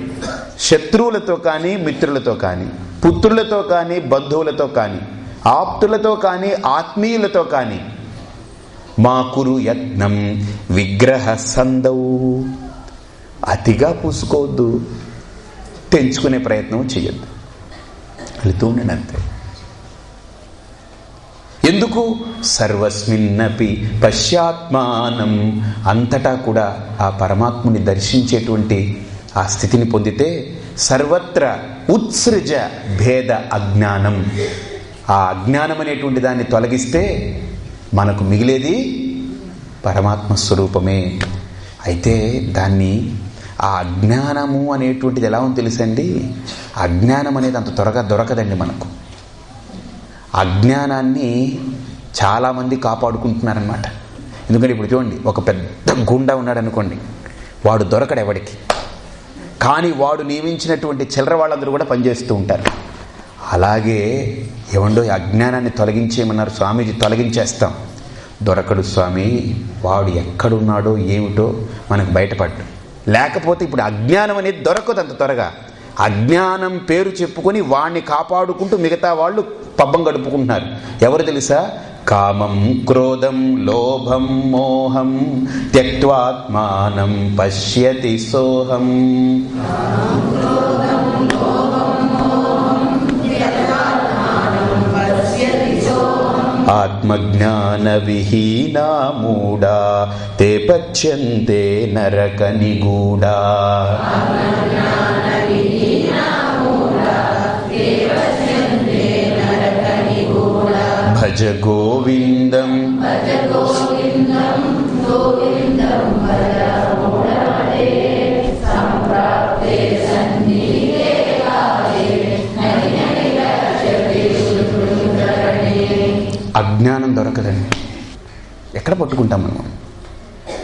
శత్రువులతో కానీ మిత్రులతో కానీ పుత్రులతో కానీ బంధువులతో కానీ ఆప్తులతో కానీ ఆత్మీయులతో కానీ మా కురు యత్నం విగ్రహ సందవు అతిగా పూసుకోవద్దు. తెంచుకునే ప్రయత్నం చేయొద్దు వెళుతూ ఉండండి అంతే ఎందుకు? సర్వస్మిన్నపి పశ్చాత్మానం. అంతటా కూడా ఆ పరమాత్ముని దర్శించేటువంటి ఆ స్థితిని పొందితే సర్వత్ర ఉత్సృజ భేద అజ్ఞానం. ఆ అజ్ఞానం అనేటువంటి దాన్ని తొలగిస్తే మనకు మిగిలేది పరమాత్మ స్వరూపమే. అయితే దాన్ని ఆ అజ్ఞానము అనేటువంటిది ఎలా ఉందో తెలుసండి? అజ్ఞానం అనేది అంత త్వరగా దొరకదండి మనకు. అజ్ఞానాన్ని చాలామంది కాపాడుకుంటున్నారనమాట ఎందుకంటే ఇప్పుడు చూడండి ఒక పెద్ద గుండా ఉన్నాడు అనుకోండి వాడు దొరకడు ఎవడికి. కానీ వాడు నియమించినటువంటి చిల్లర వాళ్ళందరూ కూడా పనిచేస్తూ ఉంటారు. అలాగే ఏమండో అజ్ఞానాన్ని తొలగించేయమన్నారు స్వామీజీ తొలగించేస్తాం. దొరకడు స్వామి వాడు ఎక్కడున్నాడో ఏమిటో మనకు బయటపడ్డు. లేకపోతే ఇప్పుడు అజ్ఞానం అనేది దొరకదు అంత త్వరగా. అజ్ఞానం పేరు చెప్పుకొని వాడిని కాపాడుకుంటూ మిగతా వాళ్ళు పబ్బం గడుపుకుంటున్నారు. ఎవరు తెలుసా? కామం క్రోధం లోభం మోహం త్యక్వాత్మానం పశ్యతి సోహం. ఆత్మజ్ఞాన విహీనా మూడా తే పచ్యంతే నరక నిగూడా భజ గోవిందం అజ్ఞానం దొరకదండి. ఎక్కడ పట్టుకుంటాం మనం?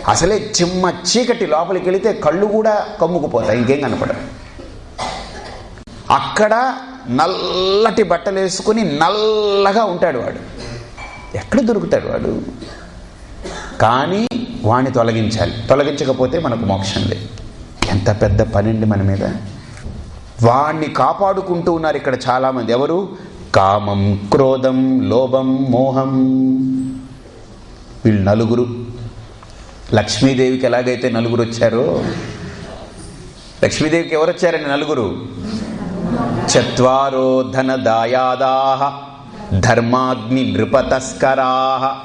అసలే చిమ్మ చీకటి లోపలికి వెళితే కళ్ళు కూడా కమ్ముకుపోతాయి ఇంకేం కనపడదు అక్కడ నల్లటి బట్టలు వేసుకుని నల్లగా ఉంటాడు వాడు. ఎక్కడ దొరుకుతాడు వాడు? కానీ వాణ్ణి తొలగించాలి. తొలగించకపోతే మనకు మోక్షం లేదు. ఎంత పెద్ద పనండి మన మీద. వాణ్ణి కాపాడుకుంటూ ఉన్నారు ఇక్కడ చాలామంది. ఎవరు? కామం క్రోధం లోభం మోహం. వీళ్ళు నలుగురు. లక్ష్మీదేవికి ఎలాగైతే నలుగురు వచ్చారో? లక్ష్మీదేవికి ఎవరు వచ్చారండి నలుగురు? చరో ధనదాయాదా ధర్మాగ్ని నృపతస్కరా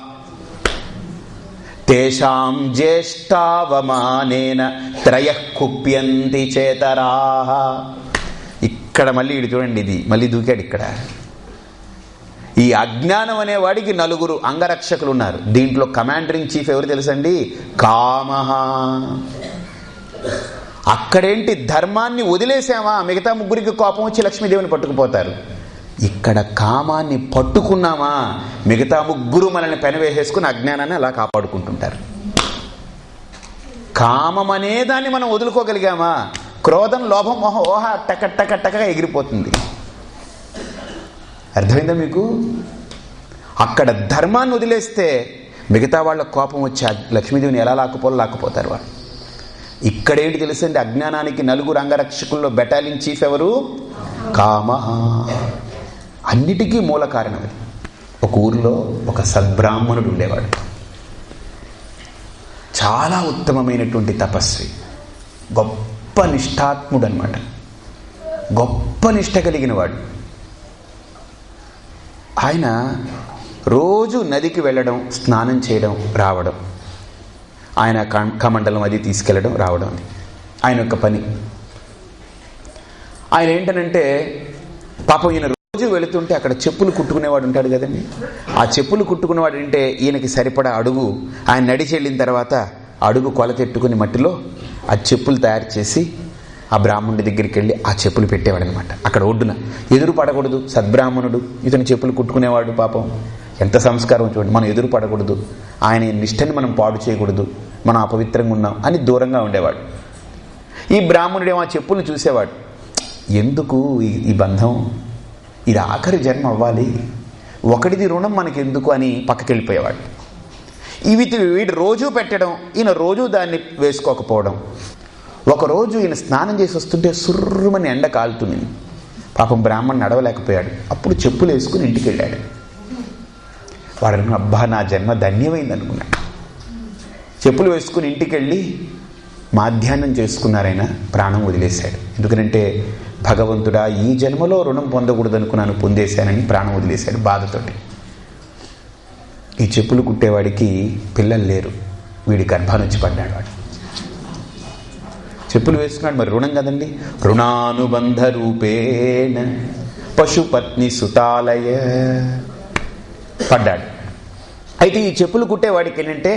తేషాం జ్యేష్ఠావమానేన త్రయ కుప్యంతి చేతరా ఇక్కడ మళ్ళీ ఇటు చూడండి ఇది మళ్ళీ దూకాడు ఇక్కడ. ఈ అజ్ఞానం అనేవాడికి నలుగురు అంగరక్షకులు ఉన్నారు. దీంట్లో కమాండర్ ఇన్ చీఫ్ ఎవరు తెలుసండి? కామహ. అక్కడేంటి ధర్మాన్ని వదిలేసామా మిగతా ముగ్గురికి కోపం వచ్చి లక్ష్మీదేవిని పట్టుకుపోతారు. ఇక్కడ కామాన్ని పట్టుకున్నామా? మిగతా ముగ్గురు మనల్ని పెనవేసేసుకుని అజ్ఞానాన్ని అలా కాపాడుకుంటుంటారు. కామం అనే దాన్ని మనం వదులుకోగలిగామా? క్రోధం లోభం మొహ ఓహ టక టక టకగా ఎగిరిపోతుంది. అర్థమైందా మీకు? అక్కడ ధర్మాన్ని వదిలేస్తే మిగతా వాళ్ళ కోపం వచ్చి లక్ష్మీదేవిని ఎలా లాక్కుపోలో లాక్కుపోతారు వాళ్ళు. ఇక్కడేంటి తెలుసండి? అజ్ఞానానికి నలుగురు అంగరక్షకుల్లో బెటాలియన్ చీఫ్ ఎవరు? కామ అన్నిటికీ మూల కారణం అది. ఒక ఊరిలో ఒక సద్బ్రాహ్మణుడు ఉండేవాడు. చాలా ఉత్తమమైనటువంటి తపస్వి. గొప్ప నిష్ఠాత్ముడు అనమాట గొప్ప నిష్ట కలిగిన వాడు ఆయన రోజు నదికి వెళ్ళడం స్నానం చేయడం రావడం. ఆయన కమండలం అది తీసుకెళ్ళడం రావడం అది. ఆయన యొక్క పని. ఆయన ఏంటనంటే పాపం ఈయన రోజు వెళుతుంటే అక్కడ చెప్పులు కుట్టుకునేవాడు ఉంటాడు కదండి. ఆ చెప్పులు కుట్టుకునేవాడు అంటే ఈయనకి సరిపడా అడుగు. ఆయన నడిచి వెళ్ళిన తర్వాత అడుగు కొలతెట్టుకుని మట్టిలో ఆ చెప్పులు తయారు చేసి ఆ బ్రాహ్మణుడి దగ్గరికి వెళ్ళి ఆ చెప్పులు పెట్టేవాడు అనమాట అక్కడ ఒడ్డున. ఎదురు పడకూడదు. సద్బ్రాహ్మణుడు. ఇతను చెప్పులు కుట్టుకునేవాడు పాపం. ఎంత సంస్కారం చూడండి మనం ఎదురుపడకూడదు. ఆయన నిష్టని మనం పాడు చేయకూడదు. మనం అపవిత్రంగా ఉన్నాం అని దూరంగా ఉండేవాడు. ఈ బ్రాహ్మణుడేమో ఆ చెప్పులు చూసేవాడు. ఎందుకు ఈ- ఈ బంధం? ఇది ఆఖరి జన్మ అవ్వాలి. ఒకటిది రుణం మనకెందుకు అని పక్కకి వెళ్ళిపోయేవాడు ఇవి వీడు రోజు పెట్టడం ఈయన రోజు దాన్ని వేసుకోకపోవడం. ఒకరోజు ఈయన స్నానం చేసి వస్తుంటే సుర్రుమని ఎండ కాలుతుంది. పాపం బ్రాహ్మణ్ నడవలేకపోయాడు. అప్పుడు చెప్పులు వేసుకుని ఇంటికి వెళ్ళాడు వాడు అబ్బా నా జన్మ ధన్యమైంది అనుకున్నాడు చెప్పులు వేసుకుని ఇంటికి వెళ్ళి మాధ్యాహ్నం చేసుకున్నారైనా ప్రాణం వదిలేశాడు. ఎందుకంటే భగవంతుడా ఈ జన్మలో రుణం పొందకూడదు అనుకున్నాను పొందేశానని ప్రాణం వదిలేశాడు బాధతోటి. ఈ చెప్పులు కుట్టేవాడికి పిల్లలు లేరు. వీడి గర్భాన్ని వచ్చి పడ్డాడు వాడు. చెప్పులు వేసుకున్నాడు మరి రుణం కదండి? రుణానుబంధ రూపేణ పశుపత్ని సుతాలయ పడ్డాడు. అయితే ఈ చెప్పులు కుట్టేవాడికి ఏంటంటే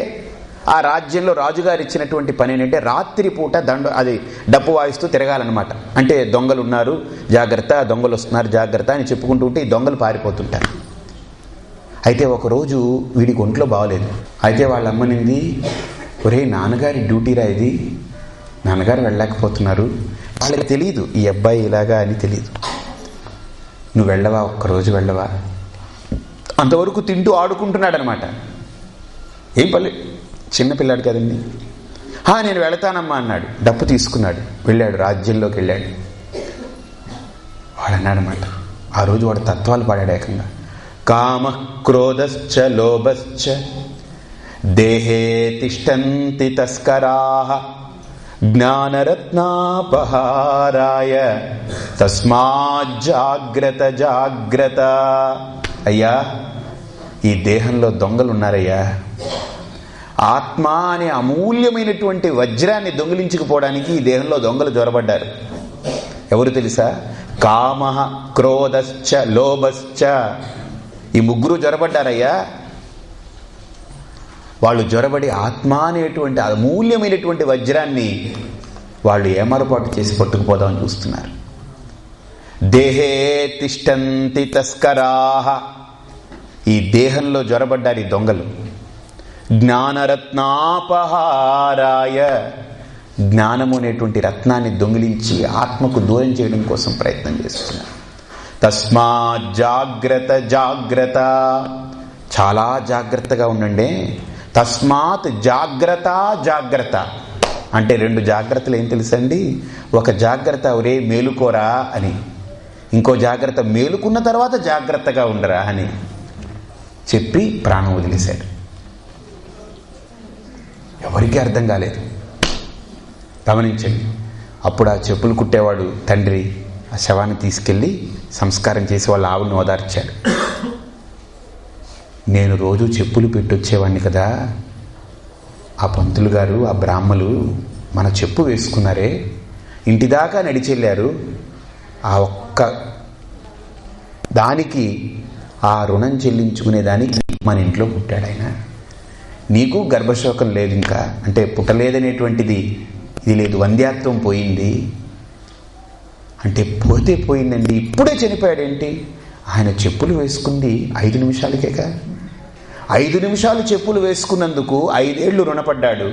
ఆ రాజ్యంలో రాజుగారు ఇచ్చినటువంటి పని ఏంటంటే రాత్రి పూట దండ అది డప్పు వాయిస్తూ తిరగాలన్నమాట. అంటే దొంగలు ఉన్నారు జాగ్రత్త దొంగలు వస్తున్నారు జాగ్రత్త అని చెప్పుకుంటూ ఉంటే ఈ దొంగలు పారిపోతుంటారు. అయితే ఒకరోజు వీడికి ఒంట్లో బాగలేదు. అయితే వాళ్ళ అమ్మనింది ఒరే నాన్నగారి డ్యూటీరా ఇది. నాన్నగారు వెళ్ళలేకపోతున్నారు. వాళ్ళకి తెలియదు ఈ అబ్బాయి ఇలాగా అని తెలియదు నువ్వు వెళ్ళవా? ఒక్కరోజు వెళ్ళవా? అంతవరకు తింటూ ఆడుకుంటున్నాడు అనమాట ఏం పల్లె చిన్నపిల్లాడు కదండి "హా, నేను వెళతానమ్మా అన్నాడు. డప్పు తీసుకున్నాడు. వెళ్ళాడు రాజ్యంలోకి వెళ్ళాడు. వాడు అన్నాడనమాట ఆ రోజు వాడు తత్వాలు పాడాడు ఏకంగా. కామ క్రోధశ్చ లోభశ్చ దేహే తిష్టంతి తస్కరా జ్ఞానరత్నాపహారాయ తస్మాత్ జాగ్రత్త జాగ్రత్త అయ్యా ఈ దేహంలో దొంగలు ఉన్నారయ్యా ఆత్మ అనే అమూల్యమైనటువంటి వజ్రాన్ని దొంగిలించుకుపోవడానికి ఈ దేహంలో దొంగలు జ్వరబడ్డారు ఎవరు తెలుసా? కామ క్రోధశ్చ లోభశ్చ. ఈ ముగ్గురు జ్వరబడ్డారయ్యా వాళ్ళు జ్వరబడి ఆత్మ అనేటువంటి అమూల్యమైనటువంటి వజ్రాన్ని వాళ్ళు ఏమరపాటు చేసి పట్టుకుపోదామని చూస్తున్నారు. దేహే తిష్టంతి తస్కరాహ ఈ దేహంలో జ్వరబడ్డారు ఈ దొంగలు. జ్ఞానరత్నాపహారాయ. జ్ఞానము అనేటువంటి రత్నాన్ని దొంగిలించి ఆత్మకు దూరం చేయడం కోసం ప్రయత్నం చేస్తున్నారు. తస్మా జాగ్రత్త జాగ్రత్త. చాలా జాగ్రత్తగా ఉండండి. తస్మాత్ జాగ్రత్త జాగ్రత్త. అంటే రెండు జాగ్రత్తలు ఏం తెలుసండి? ఒక జాగ్రత్త ఒరే మేలుకోరా అని. ఇంకో జాగ్రత్త మేలుకున్న తర్వాత జాగ్రత్తగా ఉండరా అని. చెప్పి ప్రాణం వదిలేశాడు. ఎవరికీ అర్థం కాలేదు. గమనించండి. అప్పుడు ఆ చెప్పులు కుట్టేవాడు తండ్రి ఆ శవాన్ని తీసుకెళ్ళి సంస్కారం చేసి వాళ్ళ ఆవుని ఓదార్చాడు. నేను రోజు చెప్పులు పెట్టొచ్చేవాడిని కదా. ఆ పంతులు గారు ఆ బ్రాహ్మలు మన చెప్పు వేసుకున్నారే. ఇంటిదాకా నడిచెళ్ళారు. ఆ ఒక్క దానికి ఆ రుణం చెల్లించుకునేదానికి మన ఇంట్లో పుట్టాడు ఆయన. నీకు గర్భశోకం లేదు ఇంకా అంటే పుట్టలేదనేటువంటిది ఇది లేదు వంద్యాత్వం పోయింది. అంటే పోతే పోయిందండి ఇప్పుడే చనిపోయాడేంటి? ఆయన చెప్పులు వేసుకుంది ఐదు నిమిషాలకేగా. ఐదు నిమిషాలు చెప్పులు వేసుకున్నందుకు ఐదేళ్ళు రుణపడ్డాడు.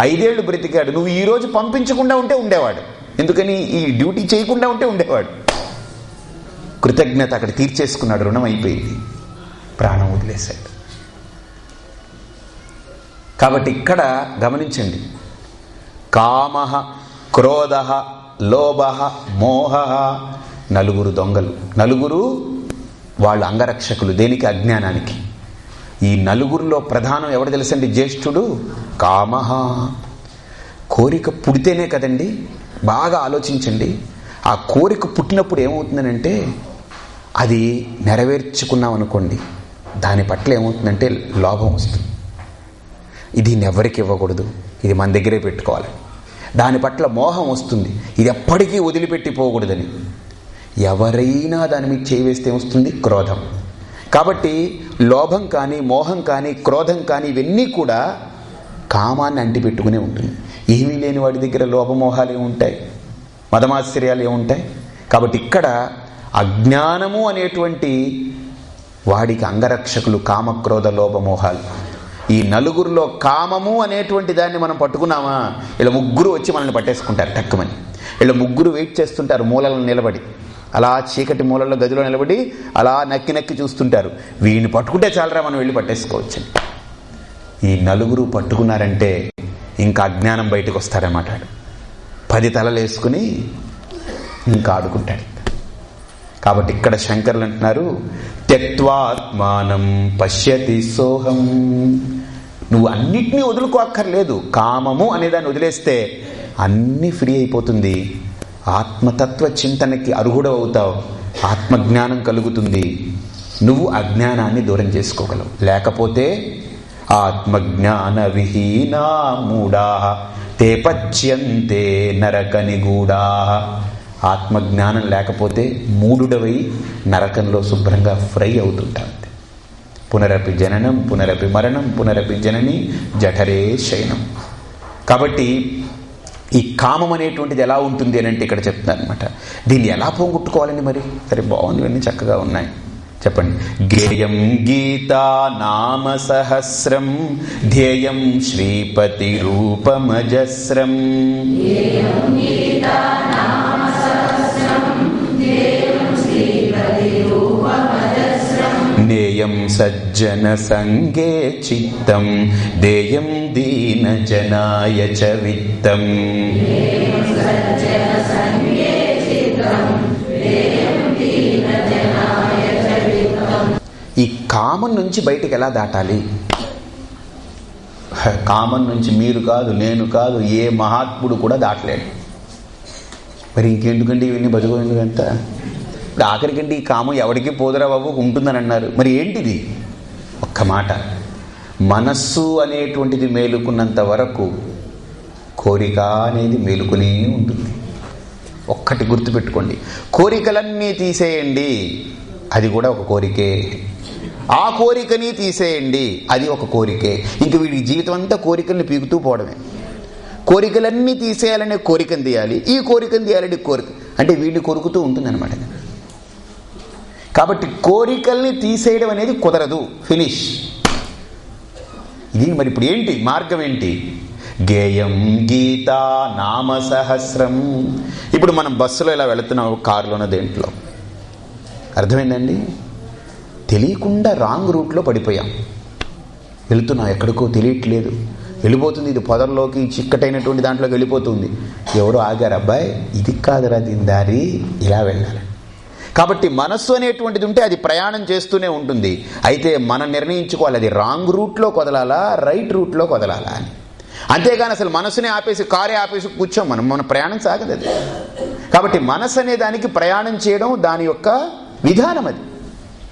ఐదేళ్ళు బ్రతికాడు. నువ్వు ఈరోజు పంపించకుండా ఉంటే ఉండేవాడు. ఎందుకని? ఈ డ్యూటీ చేయకుండా ఉంటే ఉండేవాడు. కృతజ్ఞత అక్కడ తీర్చేసుకున్నాడు రుణం అయిపోయింది ప్రాణం వదిలేశాడు. కాబట్టి ఇక్కడ గమనించండి. కామ క్రోధ లోభ మోహ నలుగురు దొంగలు. నలుగురు వాళ్ళు అంగరక్షకులు దేనికి? అజ్ఞానానికి. ఈ నలుగురిలో ప్రధానం ఎవడు తెలుసండి? జ్యేష్ఠుడు కామ. కోరిక పుడితేనే కదండి? బాగా ఆలోచించండి. ఆ కోరిక పుట్టినప్పుడు ఏమవుతుందనంటే అది నెరవేర్చుకున్నాం అనుకోండి దాని పట్ల ఏమవుతుందంటే లోభం వస్తుంది. ఇది ఎవరికి ఇవ్వకూడదు ఇది మన దగ్గరే పెట్టుకోవాలి. దాని పట్ల మోహం వస్తుంది ఇది ఎప్పటికీ వదిలిపెట్టి పోకూడదని. ఎవరైనా దాని మీద చేయివేస్తే వస్తుంది క్రోధం. కాబట్టి లోభం కానీ మోహం కానీ క్రోధం కానీ ఇవన్నీ కూడా కామాన్ని అంటిపెట్టుకునే ఉంటుంది. ఏమీ లేని వాడి దగ్గర లోభమోహాలు ఏముంటాయి? మదమాశ్చర్యాలు ఏముంటాయి? కాబట్టి ఇక్కడ అజ్ఞానము అనేటువంటి వాడికి అంగరక్షకులు కామక్రోధ లోభమోహాలు ఈ నలుగురిలో కామము అనేటువంటి దాన్ని మనం పట్టుకున్నామా? ఇలా ముగ్గురు వచ్చి మనల్ని పట్టేసుకుంటారు టక్కుమని. ఇలా ముగ్గురు వెయిట్ చేస్తుంటారు మూలలను నిలబడి. అలా చీకటి మూలలో గదిలో నిలబడి అలా నక్కి నక్కి చూస్తుంటారు. వీడిని పట్టుకుంటే చాలరా మనం వెళ్ళి పట్టేసుకోవచ్చు ఈ నలుగురు పట్టుకున్నారంటే ఇంకా అజ్ఞానం బయటకు వస్తారన్నమాట. పది తలలు వేసుకుని ఇంకా ఆడుకుంటాడు కాబట్టి ఇక్కడ శంకర్లు అంటున్నారు త్యక్వాత్మానం పశ్యతి సోహం. నువ్వు అన్నిటినీ వదులుకోక్కర్లేదు కామము అనేదాన్ని వదిలేస్తే అన్నీ ఫ్రీ అయిపోతుంది. ఆత్మతత్వ చింతనకి అర్హుడు అవుతావు ఆత్మజ్ఞానం కలుగుతుంది. నువ్వు అజ్ఞానాన్ని దూరం చేసుకోగలవు. లేకపోతే ఆత్మజ్ఞాన విహీనా మూడా తే పచ్యంతే నరక ఆత్మజ్ఞానం లేకపోతే మూడుడవై నరకంలో శుభ్రంగా ఫ్రై అవుతుంటారు పునరపి జననం పునరపి మరణం పునరపి జనని జఠరే శయనం. కాబట్టి ఈ కామం అనేటువంటిది ఎలా ఉంటుంది అని అంటే ఇక్కడ చెప్తున్నారు అనమాట దీన్ని ఎలా పోగొట్టుకోవాలని మరి? సరే బాగుంది ఇవన్నీ చక్కగా ఉన్నాయి. చెప్పండి. గేయం గీతా నామ సహస్రం ధ్యేయం శ్రీపతి రూపమజస్రం. చిత్తం దేయం దీన జనాయ చ విత్తం ఈ కామన్ నుంచి బయటికి ఎలా దాటాలి? కామన్ నుంచి మీరు కాదు నేను కాదు ఏ మహాత్ముడు కూడా దాటలేడు. మరి ఇంకెందుకండి ఇవన్నీ బతుకోందుకంతా ఇప్పుడు ఆఖరికండి ఈ కామం ఎవరికి పోదురా బాబు ఉంటుందని అన్నారు మరి ఏంటిది? ఒక్క మాట. మనస్సు అనేటువంటిది మేలుకున్నంత వరకు కోరిక అనేది మేలుకునే ఉంటుంది. ఒక్కటి గుర్తుపెట్టుకోండి. కోరికలన్నీ తీసేయండి అది కూడా ఒక కోరికే. ఆ కోరికని తీసేయండి అది ఒక కోరికే. ఇంక వీడికి జీవితం అంతా కోరికల్ని పీకుతూ పోవడమే. కోరికలన్నీ తీసేయాలనే కోరికను తీయాలి ఈ కోరికను తీయాలని కోరిక. అంటే వీడిని కొరుకుతూ ఉంటుందన్నమాట. కాబట్టి కోరికల్ని తీసేయడం అనేది కుదరదు. ఫినిష్ ఇది మరి ఇప్పుడు ఏంటి? మార్గం ఏంటి? గేయం గీత నామ సహస్రం ఇప్పుడు మనం బస్సులో ఇలా వెళుతున్నాం? కారులోనో దేంట్లో. అర్థమైందండి? తెలియకుండా రాంగ్ రూట్లో పడిపోయాం. వెళుతున్నాం. ఎక్కడికో తెలియట్లేదు. వెళ్ళిపోతుంది. ఇది పొదల్లోకి చిక్కటైనటువంటి దాంట్లోకి వెళ్ళిపోతుంది. ఎవరు ఆగారు? అబ్బాయి ఇది కాదురా దీని దారి. ఇలా వెళ్ళాలి. కాబట్టి మనస్సు అనేటువంటిది ఉంటే అది ప్రయాణం చేస్తూనే ఉంటుంది. అయితే మనం నిర్ణయించుకోవాలి అది రాంగ్ రూట్లో కొదలాలా రైట్ రూట్లో కొదలాలా అని. అంతేగాని అసలు మనసుని ఆపేసి కారే ఆపేసి కూర్చోం మనం మన ప్రయాణం సాగదు అది. కాబట్టి మనసు అనే దానికి ప్రయాణం చేయడం దాని యొక్క విధానం అది.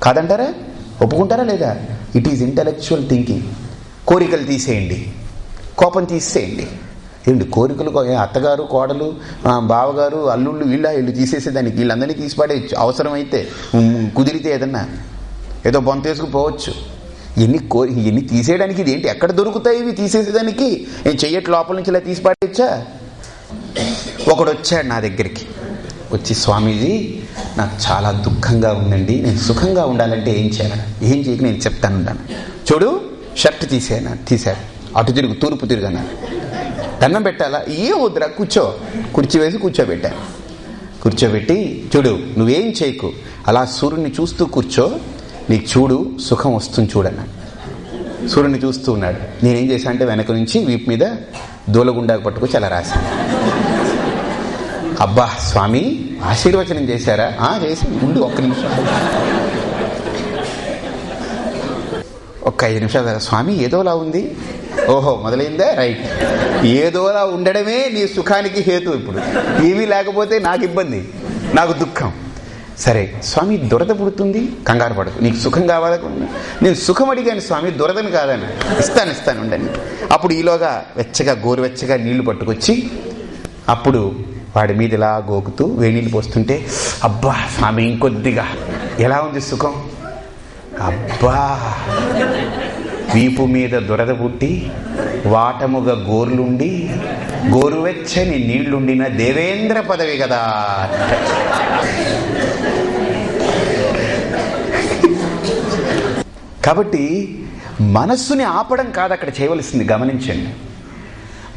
కాదంటారా? ఒప్పుకుంటారా లేదా? ఇట్ ఈజ్ ఇంటలెక్చువల్ థింకింగ్ కోరికలు తీసేయండి. కోపం తీసేయండి. ఏంటి కోరికలు అత్తగారు కోడలు బావగారు అల్లుళ్ళు వీళ్ళ వీళ్ళు తీసేసేదానికి వీళ్ళందరినీ తీసిపడేయచ్చు అవసరమైతే కుదిరితే ఏదన్నా ఏదో బొంతేసుకుపోవచ్చు ఎన్ని కోరి ఎన్ని తీసేయడానికి ఇది ఏంటి? ఎక్కడ దొరుకుతాయి ఇవి తీసేసేదానికి? నేను చెయ్యట్ లోపల నుంచి ఇలా తీసిపడేయచ్చా ఒకడు వచ్చాడు నా దగ్గరికి. వచ్చి స్వామీజీ నాకు చాలా దుఃఖంగా ఉందండి. నేను సుఖంగా ఉండాలంటే ఏం చేయాలి? ఏం చేయక? నేను చెప్తాను చూడు షర్ట్ తీసేనా తీశాడు. అటు తిరుగు తూర్పు తిరుగు అన్నాను దండం పెట్టాలా? ఏం వద్దురా కూర్చో. కుర్చీ వేసి కూర్చోబెట్టాను కూర్చోబెట్టి చూడు నువ్వేం చేయకు. అలా సూర్యుని చూస్తూ కూర్చో. నీకు చూడు సుఖం వస్తుంది చూడన్నా. సూర్యుని చూస్తూ ఉన్నాడు. నేనేం చేశాను అంటే వెనక నుంచి వీపు మీద దూలగుండా పట్టుకొచ్చి అలా రాశాను అబ్బా స్వామి ఆశీర్వచనం చేశారా? ఆ చేసి ఉండు ఒక్క నిమిషం. ఒక్క ఐదు నిమిషాలు తర్వాత, స్వామి ఏదోలా ఉంది. ఓహో మొదలైందే? రైట్. ఏదోలా ఉండడమే నీ సుఖానికి హేతు ఇప్పుడు. ఏమీ లేకపోతే నాకు ఇబ్బంది నాకు దుఃఖం. సరే స్వామి దురద పుడుతుంది? కంగారు పడదు నీకు సుఖం కావాలకుండా నేను సుఖం అడిగాను స్వామి దురదని కాదని. ఇస్తాను ఇస్తాను ఉండండి. అప్పుడు ఈలోగా వెచ్చగా గోరువెచ్చగా నీళ్ళు పట్టుకొచ్చి అప్పుడు వాడి మీద ఇలా గోకుతూ వేణీళ్ళు పోస్తుంటే అబ్బా స్వామి ఇంకొద్దిగా. ఎలా ఉంది సుఖం? అబ్బా. వీపు మీద దురద పుట్టి వాటముగా గోర్లుండి గోరువెచ్చని నీళ్ళుండిన దేవేంద్ర పదవి కదా. కాబట్టి మనస్సుని ఆపడం కాదు అక్కడ చేయవలసింది గమనించండి.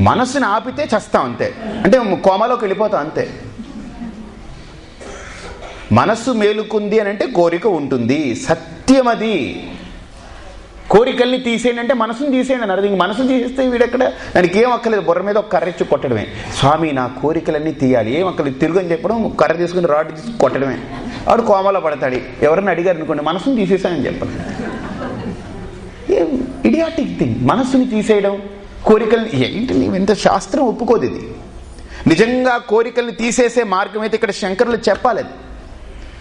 మనస్సుని ఆపితే చస్తాం అంతే. అంటే కోమలోకి వెళ్ళిపోతాం అంతే. మనస్సు మేలుకుంది అని అంటే కోరిక ఉంటుంది. సత్యమది. కోరికల్ని తీసేయండి అంటే మనసును తీసేయండి అన్నారు. ఇంక మనసుని తీసేస్తే వీడెక్కడ? దానికి ఏం అక్కర్లేదు. బుర్ర మీద ఒక కర్రెచ్చి కొట్టడమే. స్వామి నా కోరికలన్నీ తీయాలి. ఏం అక్కర్లేదు. తిరుగు అని చెప్పడం కర్ర తీసుకుని రాడ్ తీసుకుని కొట్టడమే. వాడు కోమలో పడతాడు. ఎవరన్నా అడిగారు అనుకోండి మనసును తీసేసానని చెప్పండి ఏం ఇడియాటిక్ థింగ్. మనస్సుని తీసేయడం కోరికల్ని ఏంటి ఇంత శాస్త్రం ఒప్పుకోదు ఇది. నిజంగా కోరికల్ని తీసేసే మార్గం అయితే ఇక్కడ శంకరులు చెప్పాలి. అది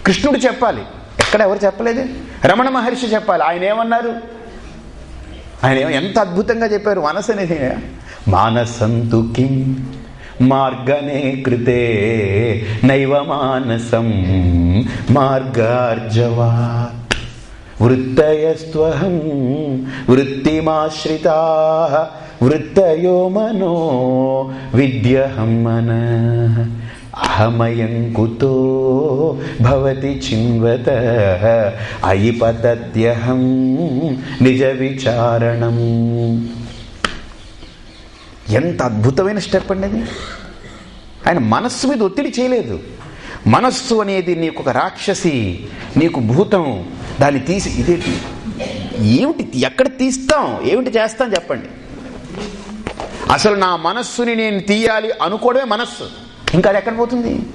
కృష్ణుడు చెప్పాలి. ఎక్కడ ఎవరు చెప్పలేదు? రమణ మహర్షి చెప్పాలి. ఆయన ఏమన్నారు? ఆయన ఎంత అద్భుతంగా చెప్పారు మనసు మానసంతు కిం మార్గనే కృతే నైవ మానసం మార్గార్జవా వృత్తయస్వహం వృత్తిమాశ్రితా వృత్తయో మనో విద్యహం మన. అహమయం కుతో భవతి చిన్వత అయి పతత్యహం నిజ విచారణం ఎంత అద్భుతమైన స్టెప్ అండి అది. ఆయన మనస్సు మీద ఒత్తిడి చేయలేదు. మనస్సు అనేది నీకు ఒక రాక్షసి నీకు భూతం. దాన్ని తీసి ఇదేంటి? ఏమిటి ఎక్కడ తీస్తాం? ఏమిటి చేస్తాం చెప్పండి. అసలు నా మనస్సుని నేను తీయాలి అనుకోవడమే మనస్సు. ఇంకా అది ఎక్కడ పోతుంది?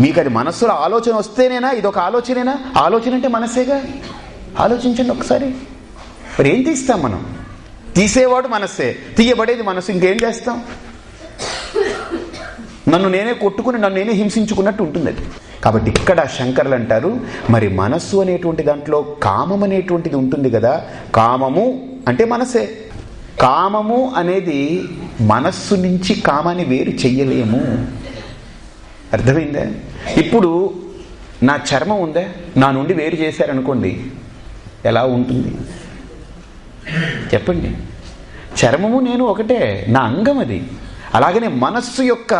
మీకు అది మనస్సులో ఆలోచన వస్తేనేనా? ఇది ఒక ఆలోచనేనా? ఆలోచన అంటే మనస్సేగా? ఆలోచించండి ఒకసారి. మరి ఏం తీస్తాం మనం? తీసేవాడు మనస్సే. తీయబడేది మనస్సు. ఇంకేం చేస్తాం? నన్ను నేనే కొట్టుకుని నన్ను నేనే హింసించుకున్నట్టు ఉంటుంది అది. కాబట్టి ఇక్కడ శంకర్లు అంటారు మరి మనస్సు అనేటువంటి దాంట్లో కామం అనేటువంటిది ఉంటుంది కదా. కామము అంటే మనసే కామము అనేది మనస్సు నుంచి కామాన్ని వేరు చెయ్యలేము. అర్థమైందా? ఇప్పుడు నా చర్మం ఉందే? నా నుండి వేరు చేశారనుకోండి ఎలా ఉంటుంది? చెప్పండి. చర్మము నేను ఒకటే నా అంగం అది. అలాగనే మనస్సు యొక్క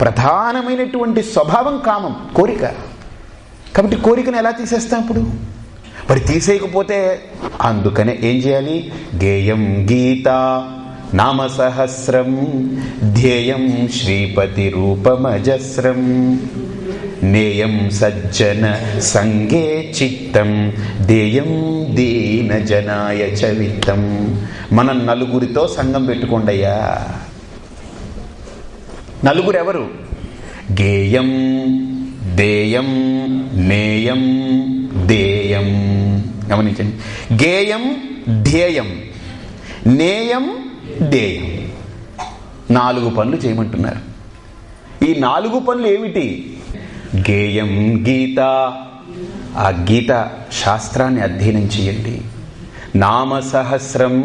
ప్రధానమైనటువంటి స్వభావం కామం కోరిక. కాబట్టి కోరికను ఎలా తీసేస్తాం ఇప్పుడు మరి తీసేయకపోతే అందుకనే ఏం చేయాలి? గేయం గీత నామసహస్రం ధ్యేయం శ్రీపతి రూపమజస్రం నేయం సజ్జన సంగే చిత్తం దేయం దీన జనాయ చవిత్తం. మనం నలుగురితో సంఘం పెట్టుకోండయ్యా. నలుగురెవరు? గేయం దేయం నేయం దేయం గమనించండి. గేయం ధ్యేయం నేయం దేయం నాలుగు పనులు చేయమంటున్నారు. ఈ నాలుగు పనులు ఏమిటి? గేయం గీత ఆ గీత శాస్త్రాన్ని అధ్యయనం చేయండి. నామ సహస్రం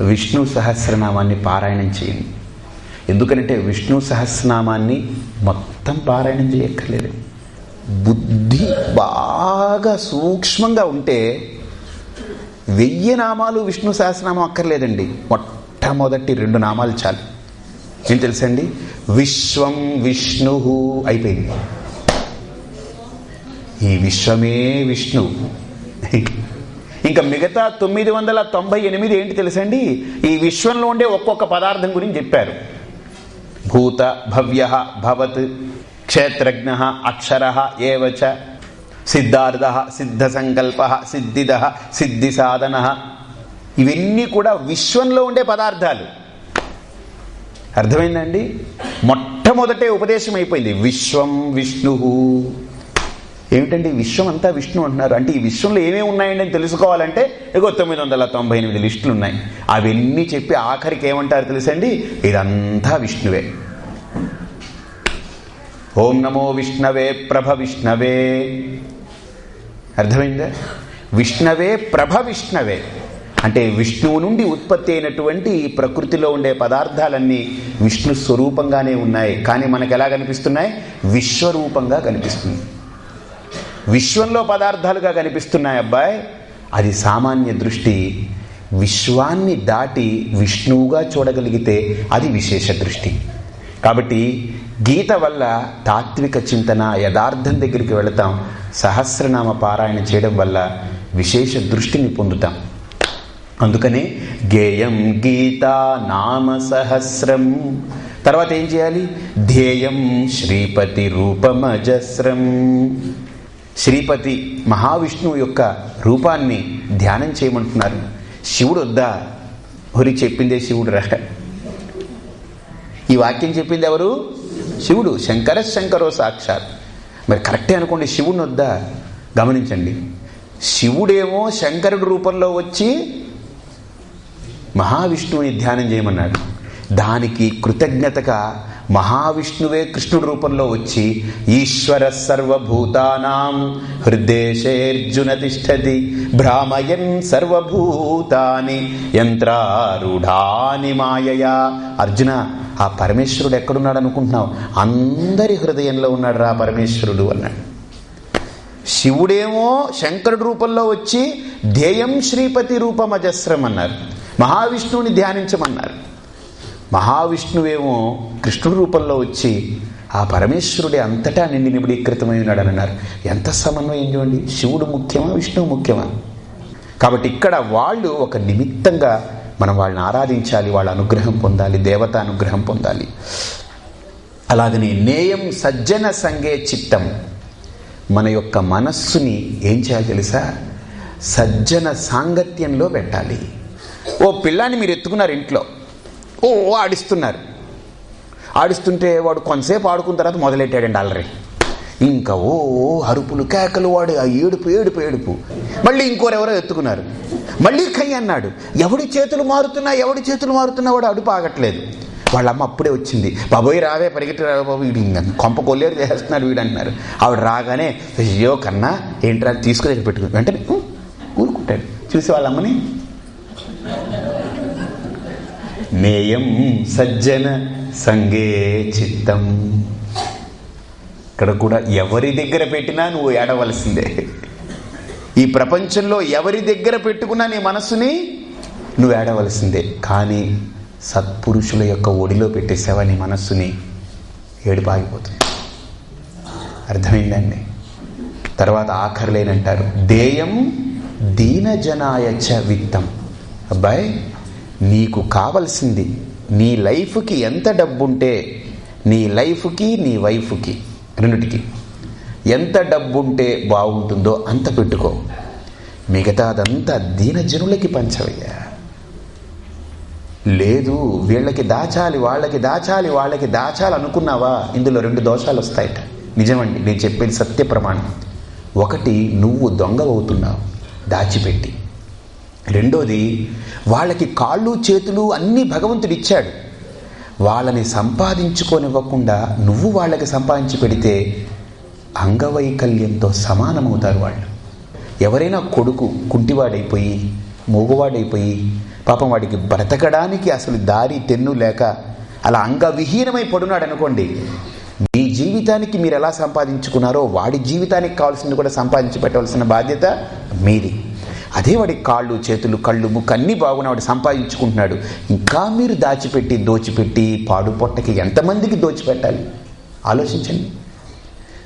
విష్ణు సహస్రనామాన్ని పారాయణం చేయండి. ఎందుకంటే విష్ణు సహస్రనామాన్ని మొత్తం పారాయణం చేయక్కర్లేదు. బుద్ధి బాగా సూక్ష్మంగా ఉంటే వెయ్యి నామాలు విష్ణు సహస్రనామం అక్కర్లేదండి. మొట్టమొదటి రెండు నామాలు చాలు. ఏం తెలుసండి? విశ్వం విష్ణు అయిపోయింది. ఈ విశ్వమే విష్ణు. ఇంకా మిగతా తొమ్మిది వందల తొంభై ఎనిమిది ఏంటి తెలుసండి? ఈ విశ్వంలో ఉండే ఒక్కొక్క పదార్థం గురించి చెప్పారు. భూత భవ్య భవత్ క్షేత్రజ్ఞ అక్షర ఏవచ సిద్ధార్థ సిద్ధ సంకల్ప సిద్ధిద సిద్ధి సాధన. ఇవన్నీ కూడా విశ్వంలో ఉండే పదార్థాలు. అర్థమైందండి? మొట్టమొదటే ఉపదేశం అయిపోయింది. విశ్వం విష్ణు ఏమిటండి? విశ్వం అంతా విష్ణు అంటున్నారు. అంటే ఈ విశ్వంలో ఏమేమి ఉన్నాయండి అని తెలుసుకోవాలంటే ఇగో తొమ్మిది వందల తొంభై ఎనిమిది లిస్టులు ఉన్నాయి. అవన్నీ చెప్పి ఆఖరికి ఏమంటారు తెలుసండి? ఇదంతా విష్ణువే. ఓం నమో విష్ణవే ప్రభ విష్ణవే. అర్థమైందా? విష్ణవే ప్రభ విష్ణవే. అంటే విష్ణువు నుండి ఉత్పత్తి అయినటువంటి ప్రకృతిలో ఉండే పదార్థాలన్నీ విష్ణు స్వరూపంగానే ఉన్నాయి. కానీ మనకు ఎలా కనిపిస్తున్నాయి? విశ్వరూపంగా కనిపిస్తుంది. విశ్వంలో పదార్థాలుగా కనిపిస్తున్నాయి అబ్బాయి. అది సామాన్య దృష్టి. విశ్వాన్ని దాటి విష్ణువుగా చూడగలిగితే అది విశేష దృష్టి. కాబట్టి గీత వల్ల తాత్విక చింతన యథార్థం దగ్గరికి వెళతాం. సహస్రనామ పారాయణ చేయడం వల్ల విశేష దృష్టిని పొందుతాం. అందుకనే గేయం గీత నామ సహస్రం. తర్వాత ఏం చేయాలి? ధ్యేయం శ్రీపతి రూపమజస్రం. శ్రీపతి మహావిష్ణువు యొక్క రూపాన్ని ధ్యానం చేయమంటున్నారు. శివుడు వద్దా హరి చెప్పిందే శివుడు రా ఈ వాక్యం చెప్పింది ఎవరు? శివుడు. శంకర శంకరో సాక్షాత్. మరి కరెక్టే అనుకోండి శివుడిని వద్దా గమనించండి. శివుడేమో శంకరుడి రూపంలో వచ్చి మహావిష్ణువుని ధ్యానం చేయమన్నాడు. దానికి కృతజ్ఞతగా మహావిష్ణువే కృష్ణుడి రూపంలో వచ్చి ఈశ్వర సర్వభూతానాం హృదేశేర్జున తిష్టది భ్రామయన్ సర్వభూతాని యంత్రారూఢాని మాయయా. అర్జున ఆ పరమేశ్వరుడు ఎక్కడున్నాడు అనుకుంటున్నావు? అందరి హృదయంలో ఉన్నాడు రా పరమేశ్వరుడు అన్నాడు. శివుడేమో శంకరుడు రూపంలో వచ్చి ధ్యేయం శ్రీపతి రూపమజస్రం అన్నారు. మహావిష్ణువుని ధ్యానించమన్నారు. మహావిష్ణువేమో కృష్ణుడి రూపంలో వచ్చి ఆ పరమేశ్వరుడే అంతటా నిండి నిబిడీకృతమై ఉన్నాడు అన్నారు ఎంత సమన్వయం చూడండి. శివుడు ముఖ్యమా విష్ణువు ముఖ్యమా? కాబట్టి ఇక్కడ వాళ్ళు ఒక నిమిత్తంగా మనం వాళ్ళని ఆరాధించాలి వాళ్ళ అనుగ్రహం పొందాలి దేవత అనుగ్రహం పొందాలి. అలాగనే నేయం సజ్జన సంగే చిత్తం. మన యొక్క మనస్సుని ఏం చేయాలి తెలుసా? సజ్జన సాంగత్యంలో పెట్టాలి. ఓ పిల్లాన్ని మీరు ఎత్తుకున్నారు ఇంట్లో. ఓ ఆడిస్తున్నారు. ఆడిస్తుంటే వాడు కొంతసేపు ఆడుకున్న తర్వాత మొదలెట్టాడండి అల్లరి. ఇంకా ఓ అరుపులు కేకలు వాడు ఆ ఏడుపు ఏడుపు ఏడుపు. మళ్ళీ ఇంకోరెవరో ఎత్తుకున్నారు. మళ్ళీ కై అన్నాడు ఎవడి చేతులు మారుతున్నా ఎవడి చేతులు మారుతున్నా వాడు అడుపు ఆగట్లేదు. వాళ్ళ అమ్మ అప్పుడే వచ్చింది బాబోయ్ రావే పరిగెట్టి రావే బాబు వీడి కొంప కొల్లేరు చేస్తున్నాడు వీడు అన్నారు ఆవిడ రాగానే అయ్యో కన్నా ఏంట్రా తీసుకుని పెట్టుకుని వెంటనే ఊరుకుంటాడు. చూసి వాళ్ళ అమ్మని నేయం సజ్జన సంగే చిత్తం. ఇక్కడ కూడా ఎవరి దగ్గర పెట్టినా నువ్వు ఏడవలసిందే. ఈ ప్రపంచంలో ఎవరి దగ్గర పెట్టుకున్నా నీ మనస్సుని నువ్వు ఏడవలసిందే. కానీ సత్పురుషుల యొక్క ఒడిలో పెట్టేసావా నీ మనస్సుని ఏడిపాగిపోతుంది. అర్థమైందండి? తర్వాత ఆఖరులేనంటారు దేయం దీనజనాయచ విత్తం. అబ్బాయి నీకు కావలసింది నీ లైఫ్కి ఎంత డబ్బుంటే నీ లైఫ్కి నీ వైఫ్కి రెండిటికి ఎంత డబ్బుంటే బాగుంటుందో అంత పెట్టుకో. మిగతాదంతా దీనజనులకి పంచవయ్యా. లేదు వీళ్ళకి దాచాలి వాళ్ళకి దాచాలి వాళ్ళకి దాచాలి అనుకున్నావా ఇందులో రెండు దోషాలు వస్తాయట నిజమండి నేను చెప్పేది సత్య ప్రమాణం. ఒకటి నువ్వు దొంగవవుతున్నావు. దాచిపెట్టి. రెండోది వాళ్ళకి కాళ్ళు చేతులు అన్నీ భగవంతుడు ఇచ్చాడు. వాళ్ళని సంపాదించుకోనివ్వకుండా నువ్వు వాళ్ళకి సంపాదించి పెడితే అంగవైకల్యంతో సమానమవుతారు వాళ్ళు. ఎవరైనా కొడుకు కుంటివాడైపోయి మూగవాడైపోయి పాపం వాడికి బ్రతకడానికి అసలు దారి తెన్ను లేక అలా అంగవిహీనమై పడున్నాడు అనుకోండి మీ జీవితానికి మీరు ఎలా సంపాదించుకున్నారో వాడి జీవితానికి కావాల్సింది కూడా సంపాదించి పెట్టవలసిన బాధ్యత మీది. అదే వాడి కాళ్ళు చేతులు కళ్ళు ముక్కు అన్నీ బాగున్నా వాడు సంపాదించుకుంటున్నాడు. ఇంకా మీరు దాచిపెట్టి దోచిపెట్టి పాడు పొట్టకి ఎంతమందికి దోచిపెట్టాలి? ఆలోచించండి.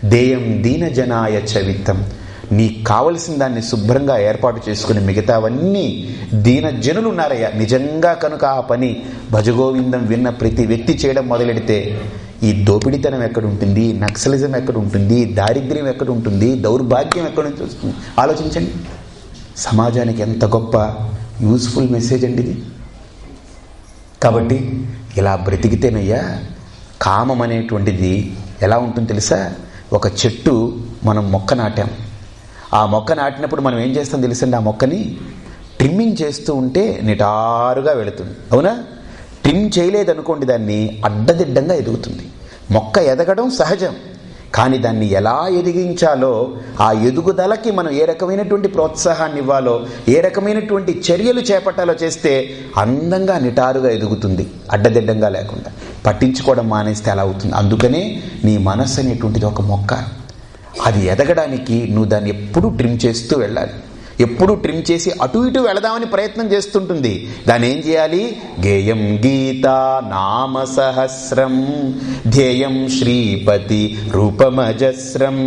దేయం దీనజనాయ చవిత్తం నీకు కావలసిన దాన్ని శుభ్రంగా ఏర్పాటు చేసుకుని మిగతావన్నీ దీనజనులు ఉన్నారయ్యా నిజంగా కనుక ఆ పని భజగోవిందం విన్న ప్రతి వ్యక్తి చేయడం మొదలెడితే ఈ దోపిడితనం ఎక్కడ ఉంటుంది నక్సలిజం ఎక్కడుంటుంది? దారిద్ర్యం ఎక్కడ ఉంటుంది దౌర్భాగ్యం ఎక్కడ నుంచి వస్తుంది ఆలోచించండి. సమాజానికి ఎంత గొప్ప యూస్ఫుల్ మెసేజ్ అండి ఇది. కాబట్టి ఇలా బ్రతికితేనయ్యా కామం అనేటువంటిది ఎలా ఉంటుంది తెలుసా? ఒక చెట్టు మనం మొక్క నాటాం. ఆ మొక్క నాటినప్పుడు మనం ఏం చేస్తాం తెలుసండి? ఆ మొక్కని ట్రిమ్మింగ్ చేస్తూ ఉంటే నిటారుగా వెళుతుంది. అవునా? ట్రిమ్ చేయలేదనుకోండి దాన్ని అడ్డదిడ్డంగా ఎదుగుతుంది. మొక్క ఎదగడం సహజం. కానీ దాన్ని ఎలా ఎదిగించాలో ఆ ఎదుగుదలకి మనం ఏ రకమైనటువంటి ప్రోత్సాహాన్ని ఇవ్వాలో ఏ రకమైనటువంటి చర్యలు చేపట్టాలో చేస్తే అందంగా నిటారుగా ఎదుగుతుంది అడ్డదిడ్డంగా లేకుండా. పట్టించుకోవడం మానేస్తే అలా అవుతుంది. అందుకనే నీ మనస్సు అనేటువంటిది ఒక మొక్క. అది ఎదగడానికి నువ్వు దాన్ని ఎప్పుడూ ట్రిమ్ చేస్తూ వెళ్ళాలి. ఎప్పుడు ట్రిమ్ చేసి అటు ఇటు వెళదామని ప్రయత్నం చేస్తుంటుంది. దాని ఏం చేయాలి? గేయం గీత నామ సహస్రం ధ్యేయం శ్రీపతి రూపమజస్రం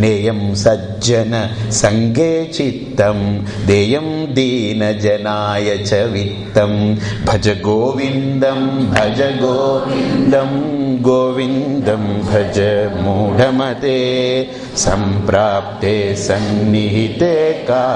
నేయం సజ్జన సంగే చిత్తం దేయం దీన జనాయ చ విత్తం. భజ గోవిందం భజ గోవిందం గోవిందం భజ మూఢమతే సంప్రాప్తే సన్నిహితే కా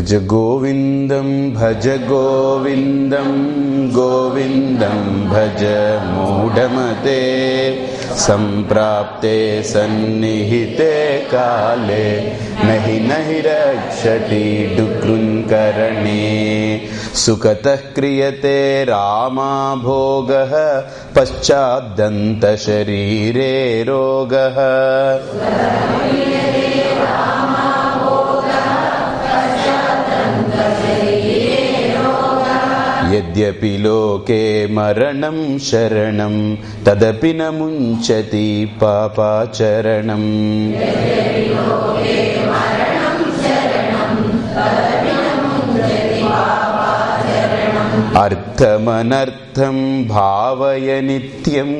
భజ గోవిందం భజ గోవిందం గోవిందం భజ మూఢమతే సంప్రాప్తే సన్నిహితే కాలే నహి నహి రక్షతి డుకృంకరణే. సుఖత క్రియతే రామా భోగः పశ్చాద్దంత శరీరే రోగ. యద్యపి లోకే మరణం శరణం తదపి నముంచతి పాపాచరణం అర్థమనర్థం భావయ నిత్యం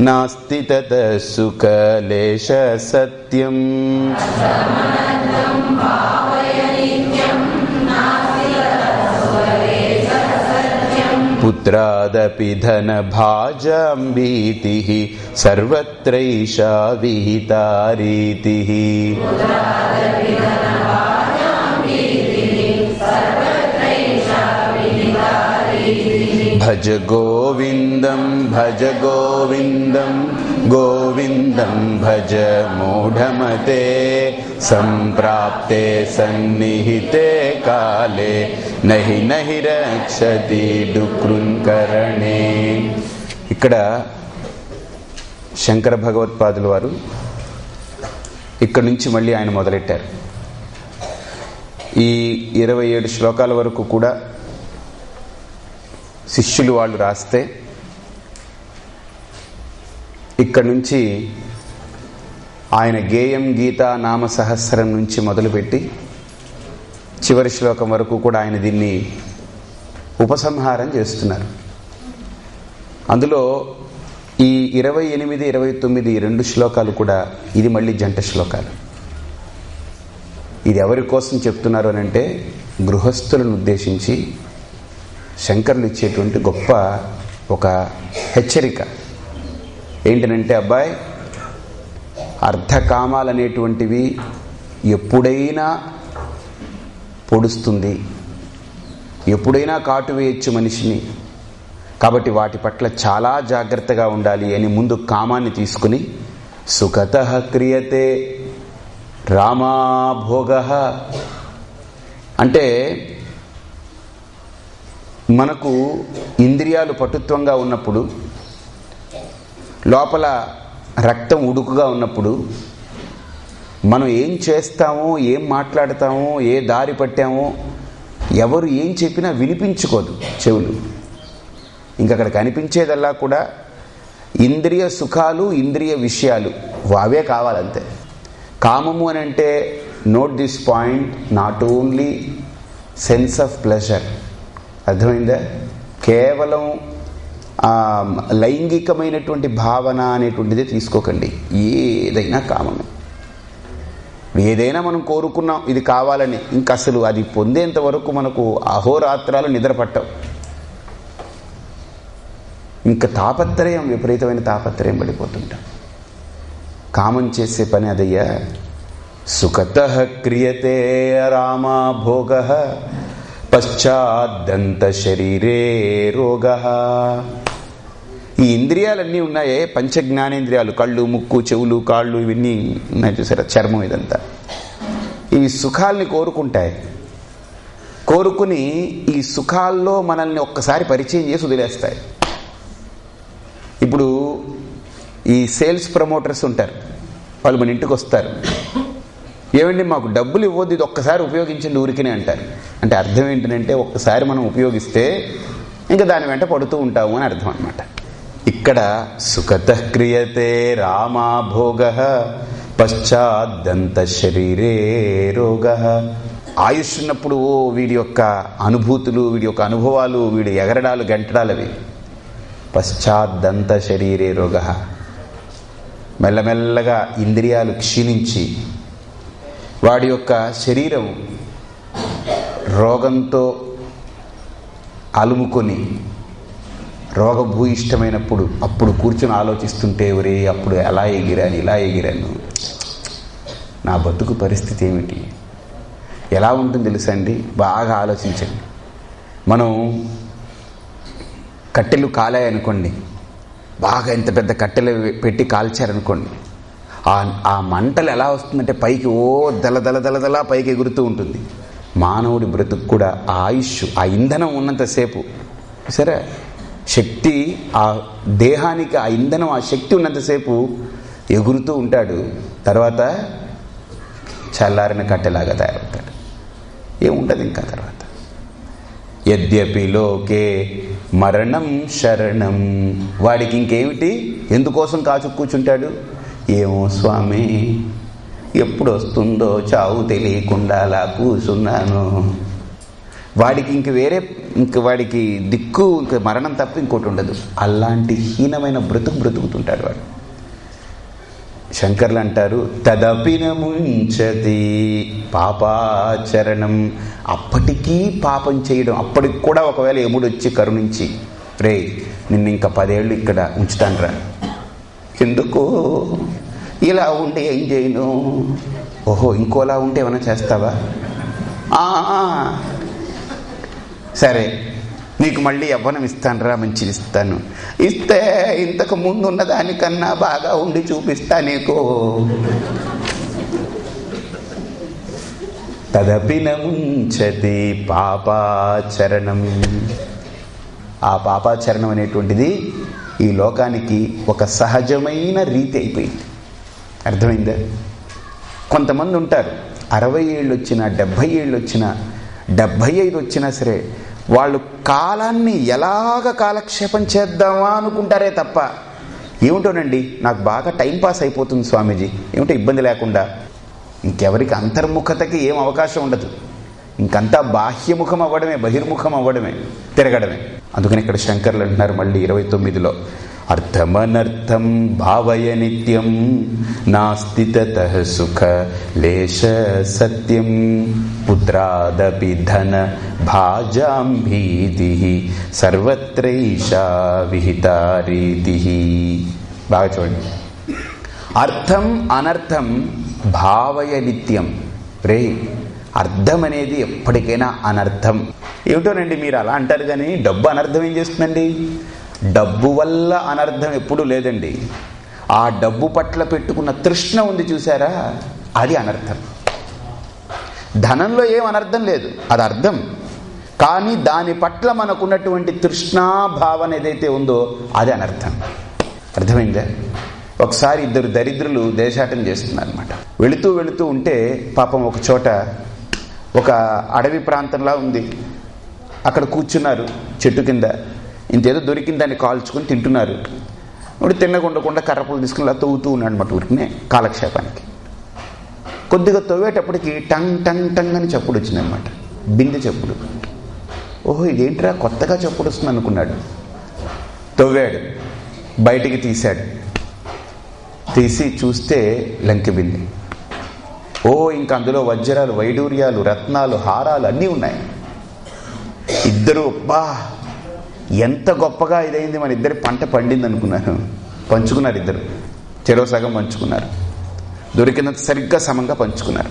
నాస్తి తత సుఖలేశ సత్యం पुत्रादपि धनभाजाम्भीतिः सर्वत्रैषा विहिता रीतिः भज गोविन्दं भज गोविन्दम् గోవిందం భజ మూఢమతే సంప్రాప్తే సన్నిహితే కాలే నహి నహి రక్షతి డుకృంకరణే. ఇక్కడ శంకర భగవత్పాదుల వారు ఇక్కడ నుంచి మళ్ళీ ఆయన మొదలెట్టారు. ఈ ఇరవై ఏడు శ్లోకాల వరకు కూడా శిష్యులు వాళ్ళు రాస్తే ఇక్కడ నుంచి ఆయన గేయం గీత నామ సహస్రం నుంచి మొదలుపెట్టి చివరి శ్లోకం వరకు కూడా ఆయన దీన్ని ఉపసంహారం చేస్తున్నారు. అందులో ఈ ఇరవై ఎనిమిది ఇరవై తొమ్మిది రెండు శ్లోకాలు కూడా ఇది మళ్ళీ జంట శ్లోకాలు. ఇది ఎవరి కోసం చెప్తున్నారు అని అంటే గృహస్థులను ఉద్దేశించి శంకరులు ఇచ్చేటువంటి గొప్ప ఒక హెచ్చరిక. ఏంటనంటే అబ్బాయి అర్ధకామాలనేటువంటివి ఎప్పుడైనా పొడుస్తుంది. ఎప్పుడైనా కాటు వేయచ్చు మనిషిని. కాబట్టి వాటి పట్ల చాలా జాగ్రత్తగా ఉండాలి అని ముందు కామాన్ని తీసుకుని సుఖత క్రియతే రామాభోగ అంటే మనకు ఇంద్రియాలు పటుత్వంగా ఉన్నప్పుడు లోపల రక్తం ఉడుకుగా ఉన్నప్పుడు మనం ఏం చేస్తామో ఏం మాట్లాడతామో ఏ దారి పట్టామో ఎవరు ఏం చెప్పినా వినిపించుకోదు చెవులు. ఇంక అక్కడ కనిపించేదల్లా కూడా ఇంద్రియ సుఖాలు ఇంద్రియ విషయాలు అవే కావాలంతే. కామము అని అంటే note this point not only sense of pleasure. అర్థమైందా? కేవలం లైంగికమైనటువంటి భావన అనేటువంటిది తీసుకోకండి. ఏదైనా కామమే. ఏదైనా మనం కోరుకున్నాం ఇది కావాలని. ఇంకా అసలు అది పొందేంత వరకు మనకు అహోరాత్రాలు నిద్రపట్టం ఇంకా తాపత్రయం విపరీతమైన తాపత్రయం పడిపోతుంటాం. కామం చేసే పని అదయ్యా సుఖత క్రియతే రామా భోగ పశ్చాద్దంత శరీరే రోగ. ఈ ఇంద్రియాలన్నీ ఉన్నాయే పంచ జ్ఞానేంద్రియాలు కళ్ళు ముక్కు చెవులు కాళ్ళు ఇవన్నీ ఉన్నాయి చూసారా చర్మం ఇదంతా. ఇవి సుఖాల్ని కోరుకుంటాయి. కోరుకుని ఈ సుఖాల్లో మనల్ని ఒక్కసారి పరిచయం చేసి వదిలేస్తాయి. ఇప్పుడు ఈ సేల్స్ ప్రమోటర్స్ ఉంటారు. వాళ్ళు మన ఇంటికి వస్తారు. ఏమండి మాకు డబ్బులు ఇవ్వద్దు ఇది ఒక్కసారి ఉపయోగించండి ఊరికినే అంటారు. అంటే అర్థం ఏంటంటే ఒక్కసారి మనం ఉపయోగిస్తే ఇంకా దాని వెంట పడుతూ ఉంటాము అని అర్థం అనమాట ఇక్కడ సుఖత క్రియతే రామాభోగ పశ్చాద్దంత శరీరే రోగ. ఆయుష్ ఉన్నప్పుడు ఓ వీడి యొక్క అనుభూతులు వీడి యొక్క అనుభవాలు వీడి ఎగరడాలు గంటడాలు అవి పశ్చాద్దంత శరీరే రోగ. మెల్లమెల్లగా ఇంద్రియాలు క్షీణించి వాడి యొక్క శరీరం రోగంతో అలుముకొని రోగభూయిష్టమైనప్పుడు అప్పుడు కూర్చొని ఆలోచిస్తుంటే ఎవరే అప్పుడు ఎలా ఎగిరాను ఇలా ఎగిరాను నా బతుకు పరిస్థితి ఏమిటి? ఎలా ఉంటుంది తెలుసా అండి? బాగా ఆలోచించండి. మనం కట్టెలు కాలాయనుకోండి. బాగా ఎంత పెద్ద కట్టెలు పెట్టి కాల్చారనుకోండి. ఆ ఆ మంటలు ఎలా వస్తుందంటే పైకి ఓ దల దల దల దల పైకి ఎగురుతూ ఉంటుంది. మానవుడి బ్రతుకు కూడా ఆ ఆయుష్ ఆ ఇంధనం ఉన్నంతసేపు. సరే? శక్తి ఆ దేహానికి ఆ ఇంధనం ఆ శక్తి ఉన్నంతసేపు ఎగురుతూ ఉంటాడు. తర్వాత చల్లారిన కట్టెలాగా తయారవుతాడు. ఏముండదు ఇంకా తర్వాత. యద్యపి లోకే మరణం శరణం. వాడికి ఇంకేమిటి? ఎందుకోసం కాచు కూర్చుంటాడు ఏమో స్వామి ఎప్పుడు వస్తుందో చావు తెలియకుండా అలా కూర్చున్నాను వాడికి ఇంక వేరే ఇంక వాడికి దిక్కు ఇంక మరణం తప్ప ఇంకోటి ఉండదు. అలాంటి హీనమైన బ్రతుకు బ్రతుకుతుంటాడు వాడు. శంకర్లు అంటారు తదపినముంచతి పాపాచరణం. అప్పటికీ పాపం చేయడం అప్పటికి కూడా ఒకవేళ ఎముడు వచ్చి కరుణించి రే నిన్ను ఇంకా పదేళ్ళు ఇక్కడ ఉంచుతానురా. ఎందుకు? ఇలా ఉండి ఏం చేయను? ఓహో ఇంకోలా ఉంటే ఏమైనా చేస్తావా? సరే నీకు మళ్ళీ యవ్వనం ఇస్తానురా మంచిది ఇస్తాను. ఇస్తే ఇంతకు ముందు ఉన్న దానికన్నా బాగా ఉండి చూపిస్తా నీకు. తదపిన ముంచతి పాపాచరణం. ఆ పాపాచరణం అనేటువంటిది ఈ లోకానికి ఒక సహజమైన రీతి అయిపోయింది. అర్థమైందా? కొంతమంది ఉంటారు అరవై ఏళ్ళు వచ్చినా డెబ్భై ఏళ్ళు వచ్చినా డెబ్భై ఐదు వచ్చినా సరే వాళ్ళు కాలాన్ని ఎలాగ కాలక్షేపం చేద్దామా అనుకుంటారే తప్ప ఏమిటోనండి నాకు బాగా టైంపాస్ అయిపోతుంది స్వామీజీ ఏమిటో ఇబ్బంది లేకుండా. ఇంకెవరికి అంతర్ముఖతకి ఏం అవకాశం ఉండదు. ఇంకంతా బాహ్యముఖం అవ్వడమే బహిర్ముఖం అవ్వడమే తిరగడమే. అందుకని ఇక్కడ శంకర్లు అంటున్నారు మళ్ళీ ఇరవై తొమ్మిదిలో. అర్థమనర్థం భావయ నిత్యం. నాస్తి సుఖ లేశ సత్యం. పుత్రాదపి ధన భాజాం భీతి సర్వత్రైషా విహితారీతి బాగా చూడండి. అర్థం అనర్థం భావయ నిత్యం. రే అర్థం అనేది ఎప్పటికైనా అనర్థం. ఏమిటోనండి మీరు అలా అంటారు కానీ డబ్బు అనర్థం ఏం చేస్తుందండి? డబ్బు వల్ల అనర్థం ఎప్పుడూ లేదండి. ఆ డబ్బు పట్ల పెట్టుకున్న తృష్ణ ఉంది చూసారా అది అనర్థం. ధనంలో ఏం అనర్థం లేదు అది అర్థం. కానీ దాని పట్ల మనకున్నటువంటి తృష్ణాభావన ఏదైతే ఉందో అది అనర్థం. అర్థమైందా? ఒకసారి ఇద్దరు దరిద్రులు దేశాటం చేస్తున్నారు అనమాట వెళుతూ వెళుతూ ఉంటే పాపం ఒక చోట ఒక అడవి ప్రాంతంలా ఉంది. అక్కడ కూర్చున్నారు చెట్టు కింద. ఇంతేదో దాన్ని కాల్చుకొని తింటున్నారు. ఇప్పుడు తిన్నకుండకుండా కర్రపులు తీసుకుని ఇలా తవ్వుతూ ఉన్నాడు అనమాట ఊరికినే కాలక్షేపానికి. కొద్దిగా తవ్వేటప్పటికి టంగ్ టంగ్ టంగ్ అని చప్పుడు వచ్చిందనమాట బిందె చప్పుడు. ఓహో ఇదేంట్రా కొత్తగా చప్పుడు వస్తుంది అనుకున్నాడు. తవ్వాడు. బయటికి తీశాడు. తీసి చూస్తే లంకె బిందె. ఓ ఇంకా అందులో వజ్రాలు వైడూర్యాలు రత్నాలు హారాలు అన్నీ ఉన్నాయి. ఇద్దరు బా ఎంత గొప్పగా ఇదైంది మన ఇద్దరి పంట పండింది అనుకున్నారు పంచుకున్నారు ఇద్దరు. చెరో సగం పంచుకున్నారు. దొరికినంత సరిగ్గా సమంగా పంచుకున్నారు.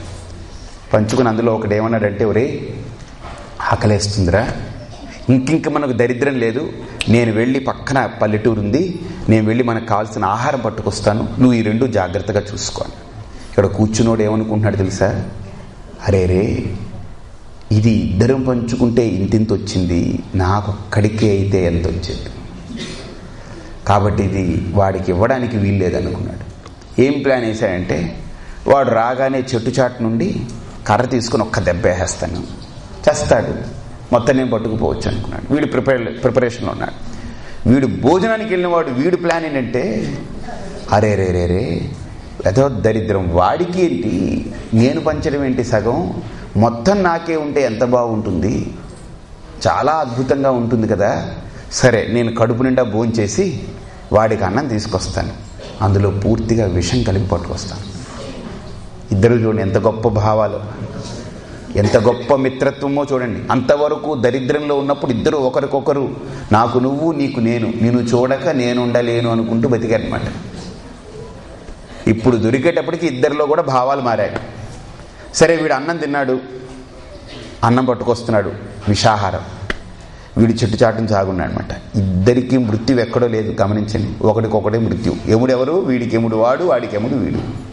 పంచుకుని అందులో ఒకటి ఏమన్నాడంటే ఒరే ఆకలేస్తుందిరా. ఇంకింక మనకు దరిద్రం లేదు. నేను వెళ్ళి పక్కన పల్లెటూరు ఉంది నేను వెళ్ళి మనకు కావాల్సిన ఆహారం పట్టుకొస్తాను. నువ్వు ఈ రెండు జాగ్రత్తగా చూసుకోవాలి ఇక్కడ కూర్చున్నోడు ఏమనుకుంటున్నాడు తెలుసా? అరే రే ఇది ఇద్దరం పంచుకుంటే ఇంతింత వచ్చింది నాకొక్కడికే అయితే ఎంత వచ్చింది కాబట్టి ఇది వాడికి ఇవ్వడానికి వీల్లేదనుకున్నాడు. ఏం ప్లాన్ వేశాడంటే వాడు రాగానే చెట్టు చాటు నుండి కర్ర తీసుకుని ఒక్క దెబ్బ వేసేస్తాను. చేస్తాడు. మొత్తం నేను పట్టుకుపోవచ్చు అనుకున్నాడు. వీడు ప్రిపేర్ ప్రిపరేషన్లో ఉన్నాడు. వీడు భోజనానికి వెళ్ళిన వాడు వీడు ప్లాన్ ఏంటంటే అరే రే రే రే యథో దరిద్రం. వాడికి ఏంటి? నేను పంచడం ఏంటి సగం? మొత్తం నాకే ఉంటే ఎంత బాగుంటుంది? చాలా అద్భుతంగా ఉంటుంది కదా? సరే నేను కడుపు నిండా భోంచేసి వాడికి అన్నం తీసుకొస్తాను. అందులో పూర్తిగా విషం కలిపి పట్టుకొస్తాను. ఇద్దరు చూడండి ఎంత గొప్ప భావాలు. ఎంత గొప్ప మిత్రత్వమో చూడండి. అంతవరకు దరిద్రంలో ఉన్నప్పుడు ఇద్దరు ఒకరికొకరు నాకు నువ్వు నీకు నేను. నేను చూడక నేను ఉండలేను అనుకుంటూ బతికానమాట ఇప్పుడు దొరికేటప్పటికి ఇద్దరిలో కూడా భావాలు మారాయి. సరే వీడు అన్నం తిన్నాడు. అన్నం పట్టుకొస్తున్నాడు. విషాహారం. వీడు చెట్టు చాటును సాగున్నాడు అనమాట ఇద్దరికి మృత్యు ఎక్కడో లేదు గమనించండి. ఒకటికొకటే మృత్యు. ఎముడెవరు? వీడికి ఎముడు వాడు వాడికి ఎముడు వీడు.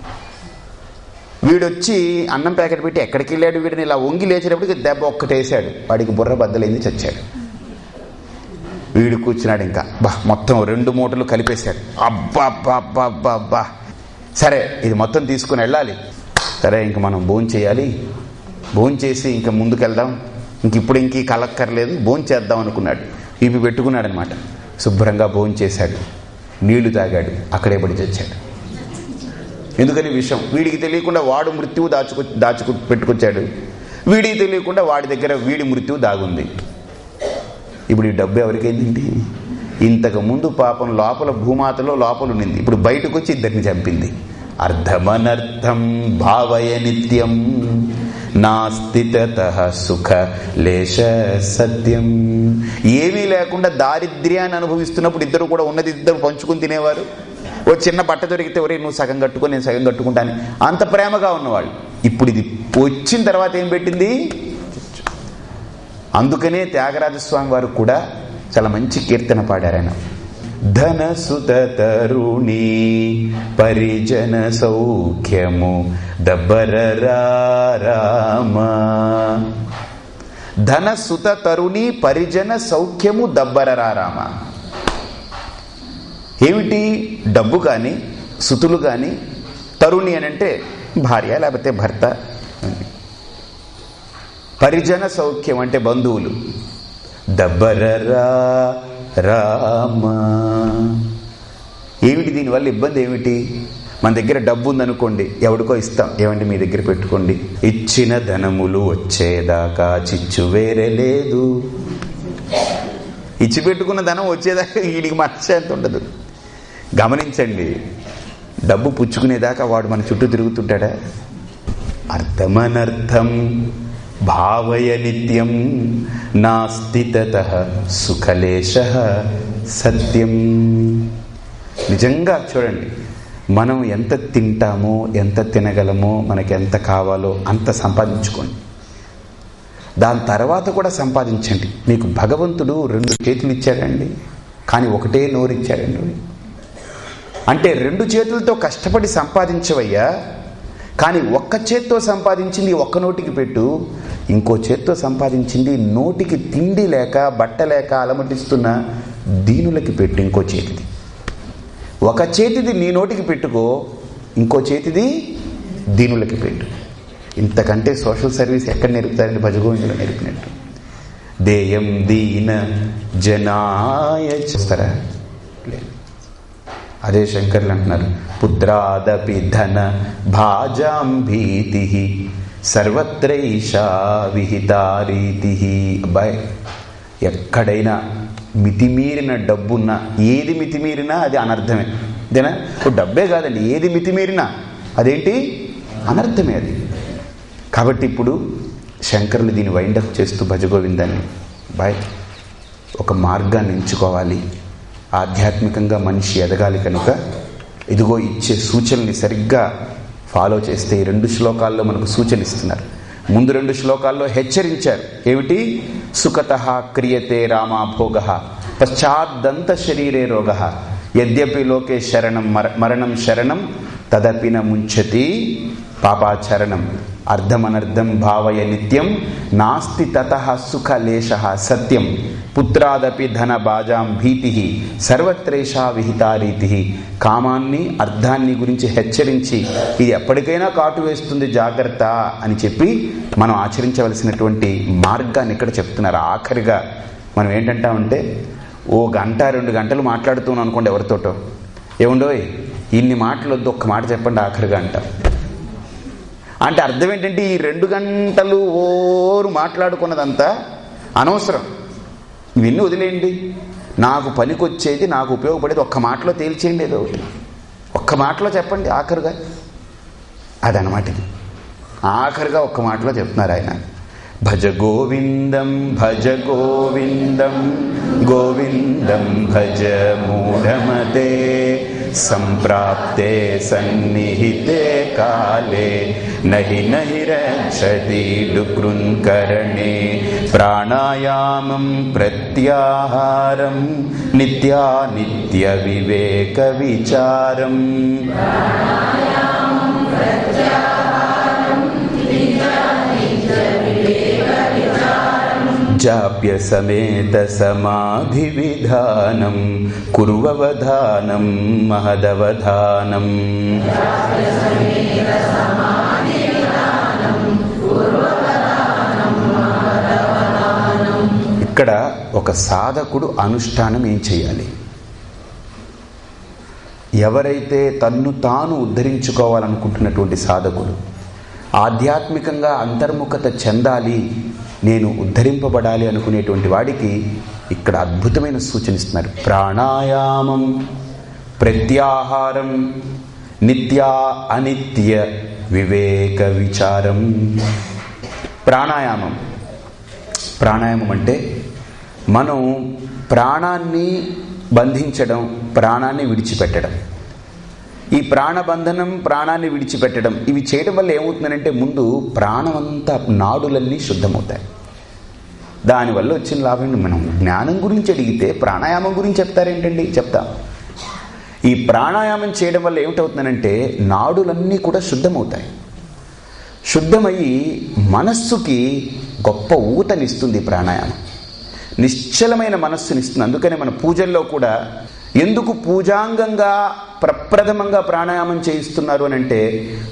వీడొచ్చి అన్నం ప్యాకెట్ పెట్టి ఎక్కడికి వెళ్ళాడు వీడిని? ఇలా వంగి లేచేటప్పటికి దెబ్బ ఒక్కటేసాడు. వాడికి బుర్ర బద్దలైంది చచ్చాడు. వీడు కూర్చున్నాడు ఇంకా. బా మొత్తం రెండు మూటలు కలిపేశాడు. అబ్బా అబ్బా అబ్బా అబ్బా అబ్బా సరే ఇది మొత్తం తీసుకుని వెళ్ళాలి. సరే ఇంక మనం భోజనం చేయాలి. భోజనం చేసి ముందుకెళ్దాం. ఇంక ఇప్పుడు ఇంక కలక్కర్లేదు భోజనం చేద్దాం అనుకున్నాడు. ఇవి పెట్టుకున్నాడు అనమాట శుభ్రంగా భోజనం చేశాడు. నీళ్ళు తాగాడు. అక్కడే పడి చచ్చాడు. ఎందుకని విషయం? వీడికి తెలియకుండా వాడు మృత్యువు దాచుకు దాచుకు పెట్టుకొచ్చాడు. వీడికి తెలియకుండా వాడి దగ్గర వీడి మృత్యువు దాగుంది. ఇప్పుడు ఈ డబ్బు ఎవరికైందండి? ఇంతకు ముందు పాపం లోపల భూమాతలో లోపల ఉన్నింది ఇప్పుడు బయటకు వచ్చి ఇద్దరిని చంపింది. అర్థమనర్థం భావయ నిత్యం. నాస్తిత సుఖ లేశ సత్యం. ఏమీ లేకుండా దారిద్ర్యాన్ని అనుభవిస్తున్నప్పుడు ఇద్దరు కూడా ఉన్నది ఇద్దరు పంచుకుని తినేవారు. ఓ చిన్న బట్ట దొరికితే ఒరే నువ్వు సగం కట్టుకో నేను సగం కట్టుకుంటాను అంత ప్రేమగా ఉన్నవాళ్ళు. ఇప్పుడు ఇది వచ్చిన తర్వాత ఏం పెట్టింది? అందుకనే త్యాగరాజస్వామి వారు కూడా చాలా మంచి కీర్తన పాడారు ఆయన. ధన సుత తరుణి పరిజన సౌఖ్యము దబ్బర ధనసుత ధన సుత తరుణి పరిజన సౌఖ్యము దబ్బరరామ ఏమిటి? డబ్బు కానీ సుతులు కానీ తరుణి అని అంటే భార్య లేకపోతే భర్త. పరిజన సౌఖ్యం అంటే బంధువులు. దబ్బరరా రామ. ఏమిటి దీనివల్ల ఇబ్బంది ఏమిటి? మన దగ్గర డబ్బు ఉందనుకోండి ఎవడికో ఇస్తాం. ఏమండి మీ దగ్గర పెట్టుకోండి? ఇచ్చిన ధనములు వచ్చేదాకా చిచ్చు వేరే లేదు. ఇచ్చి పెట్టుకున్న ధనం వచ్చేదాకా వీడికి మనశ్శాంతి ఉండదు. గమనించండి డబ్బు పుచ్చుకునేదాకా వాడు మన చుట్టూ తిరుగుతుంటాడా? అర్థమనర్థం. భావయ నిత్యం నాస్తిత సుఖలేశ సత్యం. నిజంగా చూడండి మనం ఎంత తింటామో ఎంత తినగలమో మనకి ఎంత కావాలో అంత సంపాదించుకోండి. దాని తర్వాత కూడా సంపాదించండి. మీకు భగవంతుడు రెండు చేతులు ఇచ్చాడండి కానీ ఒకటే నోరు ఇచ్చాడండి అంటే రెండు చేతులతో కష్టపడి సంపాదించవయ్యా కానీ ఒక్క చేత్తో సంపాదించింది ఒక్క నోటికి పెట్టు ఇంకో చేత్తో సంపాదించింది నోటికి తిండి లేక బట్ట లేక అలమటిస్తున్న దీనులకి పెట్టు ఇంకో చేతిది. ఒక చేతిది నీ నోటికి పెట్టుకో ఇంకో చేతిది దీనులకి పెట్టు. ఇంతకంటే సోషల్ సర్వీస్ ఎక్కడ నేర్పుతారని భజగోవిందులు నేర్పినట్టు? దేయం దీన జనాయ చేస్తారా? అదే శంకర్లు అంటున్నారు. పుత్రాదపి ధన భాజాం భీతి సర్వత్రైషా విహితారీతి. అబ్బాయి ఎక్కడైనా మితిమీరిన డబ్బున్నా ఏది మితిమీరినా అది అనర్థమే. అంతేనా ఇప్పుడు డబ్బే కాదండి ఏది మితిమీరినా అదేంటి? అనర్థమే అది. కాబట్టి ఇప్పుడు శంకరులు దీన్ని వైండప్ చేస్తూ భజగోవిందాన్ని. బాయ్ ఒక మార్గాన్ని ఎంచుకోవాలి. ఆధ్యాత్మికంగా మనిషి ఎదగాలి కనుక ఇదిగో ఇచ్చే సూచనల్ని సరిగ్గా ఫాలో చేస్తే ఈ రెండు శ్లోకాల్లో మనకు సూచన ఇస్తున్నారు. ముందు రెండు శ్లోకాల్లో హెచ్చరించారు. ఏమిటి? సుఖత క్రియతే రామాభోగ పశ్చాద్దంత శరీరే రోగ యద్యపి లోకే శరణం మర మరణం శరణం తదపిన ముంచతి పాపాచరణం. అర్ధమనర్థం భావయ నిత్యం. నాస్తి తత సుఖలేశ సత్యం. పుత్రాదపి ధన బాజాం భీతి. సర్వత్రేషా విహితారీతి కామాన్ని అర్థాన్ని గురించి హెచ్చరించి ఇది ఎప్పటికైనా కాటు వేస్తుంది జాగ్రత్త అని చెప్పి మనం ఆచరించవలసినటువంటి మార్గాన్ని ఇక్కడ చెప్తున్నారు. ఆఖరిగా మనం ఏంటంటామంటే ఓ గంట రెండు గంటలు మాట్లాడుతున్నాం అనుకోండి ఎవరితోటో. ఏముండోయ్? ఇన్ని మాటలు వద్దు ఒక్క మాట చెప్పండి ఆఖరిగా అంటాం. అంటే అర్థం ఏంటంటే ఈ రెండు గంటలు ఓరు మాట్లాడుకున్నదంతా అనవసరం. ఇవన్నీ వదిలేయండి. నాకు పనికొచ్చేది నాకు ఉపయోగపడేది ఒక్క మాటలో తేల్చేయండి ఏదో ఒకటి. ఒక్క మాటలో చెప్పండి ఆఖరుగా. అదనమాట ఇది. ఆఖరిగా ఒక్క మాటలో చెప్తున్నారు ఆయన. భజ గోవిందం భజ గోవిందం గోవిందం భజ మూఢమతే. సంప్రాప్తే సన్నిహితే కాలే నహి నహి రక్షతి డుకృన్కరణే ప్రాణాయామం ప్రత్యాహారం నిత్యానిత్య వివేక విచారం జాప్య సమేత సమాధి విధానం కురువవధానం మహదవధానం. ఇక్కడ ఒక సాధకుడు అనుష్ఠానం ఏం చేయాలి? ఎవరైతే తన్ను తాను ఉద్ధరించుకోవాలనుకుంటున్నటువంటి సాధకుడు ఆధ్యాత్మికంగా అంతర్ముఖత చెందాలి నేను ఉద్ధరింపబడాలి అనుకునేటువంటి వాడికి ఇక్కడ అద్భుతమైన సూచన ఇస్తున్నారు. ప్రాణాయామం ప్రత్యాహారం నిత్యా అనిత్య వివేక విచారం. ప్రాణాయామం. ప్రాణాయామం అంటే మనం ప్రాణాన్ని బంధించడం ప్రాణాన్ని విడిచిపెట్టడం. ఈ ప్రాణబంధనం ప్రాణాన్ని విడిచిపెట్టడం ఇవి చేయడం వల్ల ఏమవుతుందంటే ముందు ప్రాణమంతా నాడులన్నీ శుద్ధమవుతాయి. దానివల్ల వచ్చిన లాభం మనం జ్ఞానం గురించి అడిగితే ప్రాణాయామం గురించి చెప్తారేంటండి? చెప్తా. ఈ ప్రాణాయామం చేయడం వల్ల ఏమిటవుతుందనంటే నాడులన్నీ కూడా శుద్ధమవుతాయి. శుద్ధమయ్యి మనస్సుకి గొప్ప ఊతనిస్తుంది ప్రాణాయామం. నిశ్చలమైన మనస్సునిస్తుంది. అందుకనే మన పూజల్లో కూడా ఎందుకు పూజాంగంగా ప్రప్రథమంగా ప్రాణాయామం చేయిస్తున్నారు అని అంటే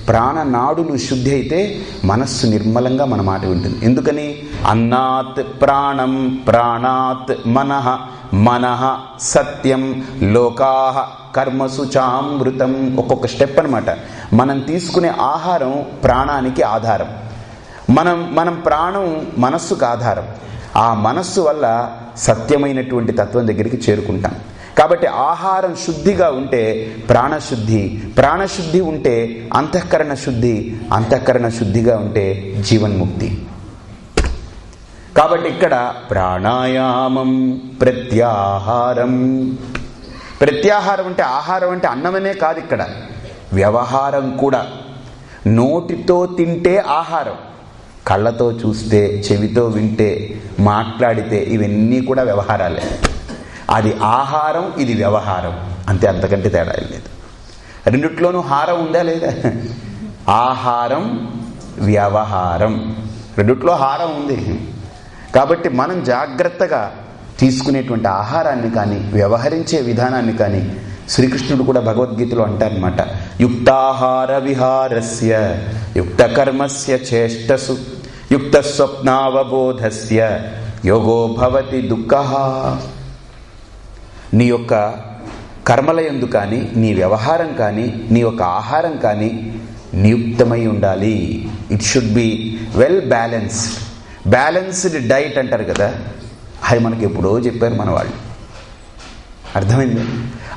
ప్రాణనాడులు శుద్ధి అయితే మనస్సు నిర్మలంగా మన మాట వింటుంది. ఎందుకని? అన్నాత్ ప్రాణం ప్రాణాత్ మనః మనః సత్యం లోకాహ కర్మసు చామృతం ఒక్కొక్క స్టెప్ అనమాట మనం తీసుకునే ఆహారం ప్రాణానికి ఆధారం. మనం మనం ప్రాణం మనస్సుకు ఆధారం. ఆ మనస్సు వల్ల సత్యమైనటువంటి తత్వం దగ్గరికి చేరుకుంటాం. కాబట్టి ఆహారం శుద్ధిగా ఉంటే ప్రాణశుద్ధి ప్రాణశుద్ధి ఉంటే అంతఃకరణ శుద్ధి అంతఃకరణ శుద్ధిగా ఉంటే జీవన్ముక్తి. కాబట్టి ఇక్కడ ప్రాణాయామం ప్రత్యాహారం. ప్రత్యాహారం అంటే ఆహారం అంటే అన్నమనే కాదు ఇక్కడ. వ్యవహారం కూడా. నోటితో తింటే ఆహారం కళ్ళతో చూస్తే చెవితో వింటే మాట్లాడితే ఇవన్నీ కూడా వ్యవహారాలే. అది ఆహారం ఇది వ్యవహారం. అంతే అంతకంటే తేడా లేదు. రెండిట్లోనూ హారం ఉందా లేదా? ఆహారం వ్యవహారం. రెండిట్లో హారం ఉంది. కాబట్టి మనం జాగ్రత్తగా తీసుకునేటువంటి ఆహారాన్ని కానీ వ్యవహరించే విధానాన్ని కానీ శ్రీకృష్ణుడు కూడా భగవద్గీతలో అంటారనమాట యుక్తాహార విహారస్య యుక్తకర్మస్య చేష్టసు యుక్త స్వప్నావబోధస్య యోగో భవతి దుఃఖ. నీ యొక్క కర్మలయందు కానీ నీ వ్యవహారం కానీ నీ యొక్క ఆహారం కానీ నియుక్తమై ఉండాలి. It should be well balanced balanced diet అంటారు కదా. అది మనకి ఎప్పుడో చెప్పారు మన వాళ్ళు అర్థమైంది?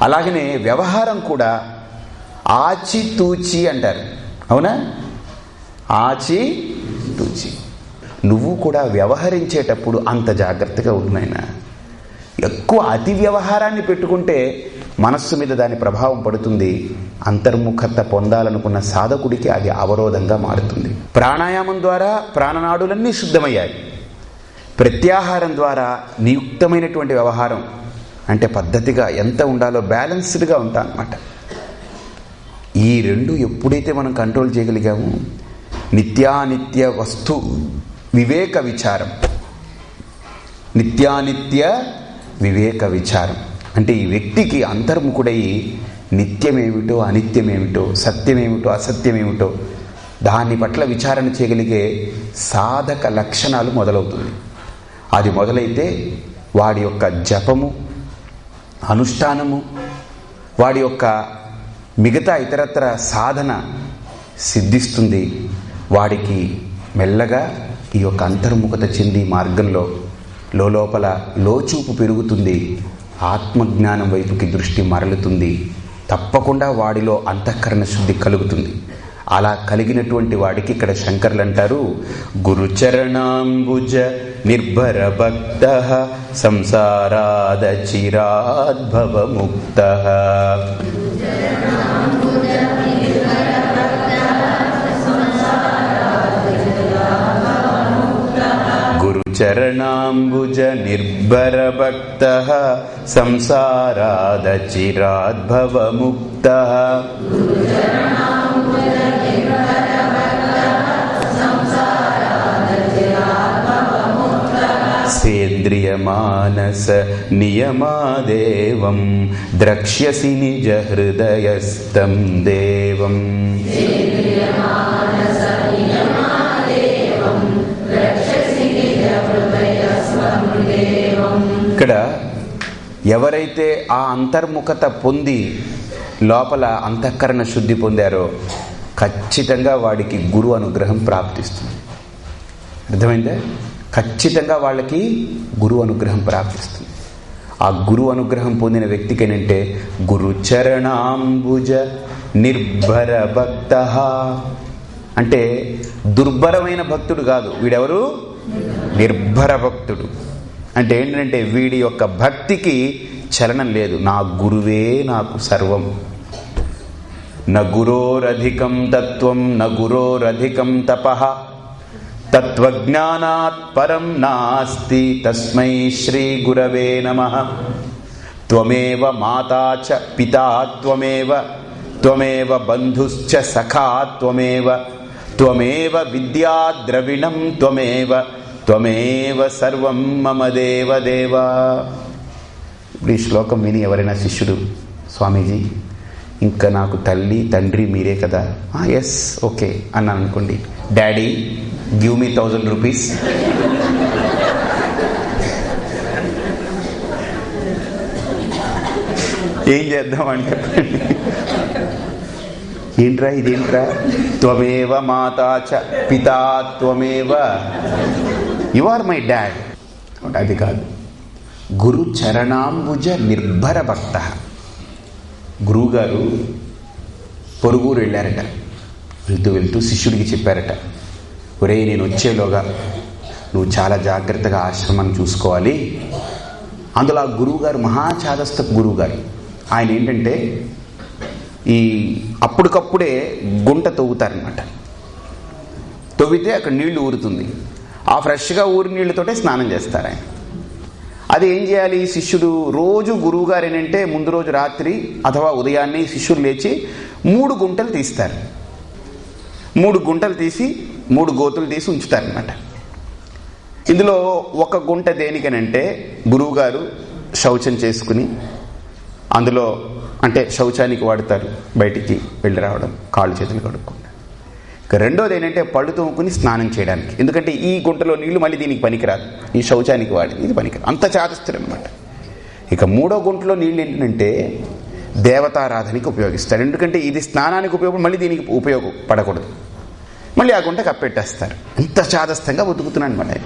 అలాగనే వ్యవహారం కూడా ఆచితూచి అంటారు. అవునా? ఆచి తూచి నువ్వు కూడా వ్యవహరించేటప్పుడు అంత జాగ్రత్తగా ఉన్నాయినా ఎక్కువ అతి వ్యవహారాన్ని పెట్టుకుంటే మనస్సు మీద దాని ప్రభావం పడుతుంది. అంతర్ముఖత పొందాలనుకున్న సాధకుడికి అది అవరోధంగా మారుతుంది. ప్రాణాయామం ద్వారా ప్రాణనాడులన్నీ శుద్ధమయ్యాయి. ప్రత్యాహారం ద్వారా నియుక్తమైనటువంటి వ్యవహారం అంటే పద్ధతిగా ఎంత ఉండాలో బ్యాలెన్స్డ్గా ఉంటా అనమాట ఈ రెండు ఎప్పుడైతే మనం కంట్రోల్ చేయగలిగామో నిత్యానిత్య వస్తు వివేక విచారం. నిత్యానిత్య వివేక విచారం. అంటే ఈ వ్యక్తికి అంతర్ముఖుడై నిత్యమేమిటో అనిత్యమేమిటో సత్యమేమిటో అసత్యమేమిటో దాని పట్ల విచారణ చేయగలిగే సాధక లక్షణాలు మొదలవుతుంది. అది మొదలైతే వాడి యొక్క జపము అనుష్ఠానము వాడి యొక్క మిగతా ఇతరత్ర సాధన సిద్ధిస్తుంది. వాడికి మెల్లగా ఈ యొక్క అంతర్ముఖత చెంది మార్గంలో లోపల లోచూపు పెరుగుతుంది. ఆత్మజ్ఞానం వైపుకి దృష్టి మరలుతుంది. తప్పకుండా వాడిలో అంతఃకరణ శుద్ధి కలుగుతుంది. అలా కలిగినటువంటి వాడికి ఇక్కడ శంకర్లు అంటారు గురుచరణాంబుజ నిర్భర భక్త సంసారాద చిరాద్భవ चरणाम्बुजनिर्भरभक्तः संसारादचिराद्भवमुक्तः। सेन्द्रियमानस नियमादेवं द्रक्ष्यसि निजहृदयस्तं देवम्। ఇక్కడ ఎవరైతే ఆ అంతర్ముఖత పొంది లోపల అంతఃకరణ శుద్ధి పొందారో ఖచ్చితంగా వాడికి గురు అనుగ్రహం ప్రాప్తిస్తుంది. అర్థమైందే? ఖచ్చితంగా వాళ్ళకి గురు అనుగ్రహం ప్రాప్తిస్తుంది. ఆ గురు అనుగ్రహం పొందిన వ్యక్తికి ఏంటంటే గురుచరణాంబుజ నిర్భర భక్త. అంటే దుర్భరమైన భక్తుడు కాదు. వీడెవరు? నిర్భర భక్తుడు. అంటే ఏంటంటే వీడి యొక్క భక్తికి చలనం లేదు. నా గురువే నాకు సర్వం. న గురోరధికం తత్వం న గురోరధికం తప. తత్వజ్ఞానాత్ పరం నాస్తి తస్మై శ్రీ గురవే నమ. త్వమేవ మాతా చ పితా త్వమేవ త్వమేవ బంధుశ్చ సఖా త్వమేవ త్వమేవ విద్యాద్రవిణం త్వమేవ త్వమేవ సర్వం మమ దేవ దేవా. ఇప్పుడు ఈ శ్లోకం విని ఎవరైనా శిష్యుడు స్వామీజీ ఇంకా నాకు తల్లి తండ్రి మీరే కదా? ఎస్ ఓకే అన్నాను అనుకోండి daddy give me thousand rupees ఏం చేద్దామని చెప్పండి ఏంట్రా ఇదేంట్రా? త్వమేవ మాతా చ పితా త్వమేవ యు ఆర్ మై డాడ్ అది కాదు. గురు చరణాంబుజ నిర్భర భక్త. గురువుగారు పొరుగురు వెళ్ళారట. వెళ్తూ వెళ్తూ శిష్యుడికి చెప్పారట. ఒరే నేను వచ్చేలోగా నువ్వు చాలా జాగ్రత్తగా ఆశ్రమాన్ని చూసుకోవాలి. అందులో ఆ గురువుగారు మహాచాదస్థ గురువుగారు. ఆయన ఏంటంటే ఈ అప్పటికప్పుడే గుంట తవ్వుతారనమాట తవ్వితే అక్కడ నీళ్ళు ఊరుతుంది. ఆ ఫ్రెష్గా ఊరి నీళ్ళతోటే స్నానం చేస్తారు ఆయన. అది ఏం చేయాలి? శిష్యుడు రోజు గురువుగారు ఏంటంటే ముందు రోజు రాత్రి అథవా ఉదయాన్నే శిష్యుడు లేచి మూడు గుంటలు తీస్తారు. మూడు గుంటలు తీసి మూడు గోతులు తీసి ఉంచుతారనమాట ఇందులో ఒక గుంట దేనికనంటే గురువుగారు శౌచం చేసుకుని అందులో అంటే శౌచానికి వాడతారు బయటికి వెళ్ళి రావడం కాళ్ళు చేతులు కడుక్కుంటారు రెండోది ఏంటంటే పళ్ళు తోముకుని స్నానం చేయడానికి. ఎందుకంటే ఈ గుంటలో నీళ్ళు మళ్ళీ దీనికి పనికిరాదు. ఈ శౌచానికి వాడి ఇది పనికిరాదు అంత చాదిస్తారు అనమాట ఇక మూడో గుంటలో నీళ్ళు ఏంటంటే దేవతారాధనకి ఉపయోగిస్తారు. ఎందుకంటే ఇది స్నానానికి ఉపయోగం మళ్ళీ దీనికి ఉపయోగపడకూడదు మళ్ళీ ఆ గుంట కప్పెట్టేస్తారు ఇంత చాదస్తంగా బతుకుతున్నాను అనమాట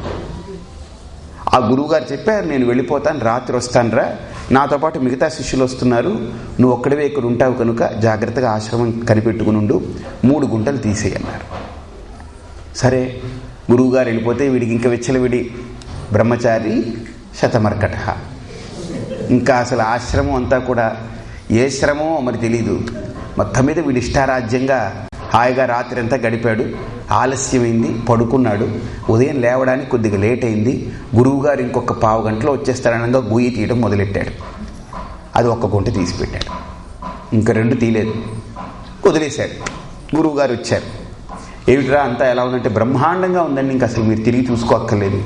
ఆ గురువుగారు చెప్పారు నేను వెళ్ళిపోతాను రాత్రి వస్తానురా నాతో పాటు మిగతా శిష్యులు వస్తున్నారు. నువ్వు ఒక్కడవే ఇక్కడ ఉంటావు కనుక జాగ్రత్తగా ఆశ్రమం కనిపెట్టుకుని ఉండు. మూడు గుంటలు తీసేయన్నారు సరే గురువుగారు వెళ్ళిపోతే వీడికి ఇంకా విచ్చలవిడి బ్రహ్మచారి శతమర్కట. ఇంకా అసలు ఆశ్రమం అంతా కూడా ఏ శ్రమో మరి తెలీదు. మొత్తం మీద వీడి ఇష్టారాజ్యంగా హాయిగా రాత్రి అంతా గడిపాడు. ఆలస్యమైంది పడుకున్నాడు. ఉదయం లేవడానికి కొద్దిగా లేట్ అయింది గురువుగారు ఇంకొక పావు గంటలో వచ్చేస్తాడనగా గుయ్యి తీయడం మొదలెట్టాడు. అది ఒక్క గుంట తీసిపెట్టాడు. ఇంకా రెండు తీయలేదు. వదిలేశాడు. గురువుగారు వచ్చారు. ఏమిట్రా అంతా ఎలా ఉందంటే బ్రహ్మాండంగా ఉందండి. ఇంకా అసలు మీరు తిరిగి చూసుకోక్కర్లేదు.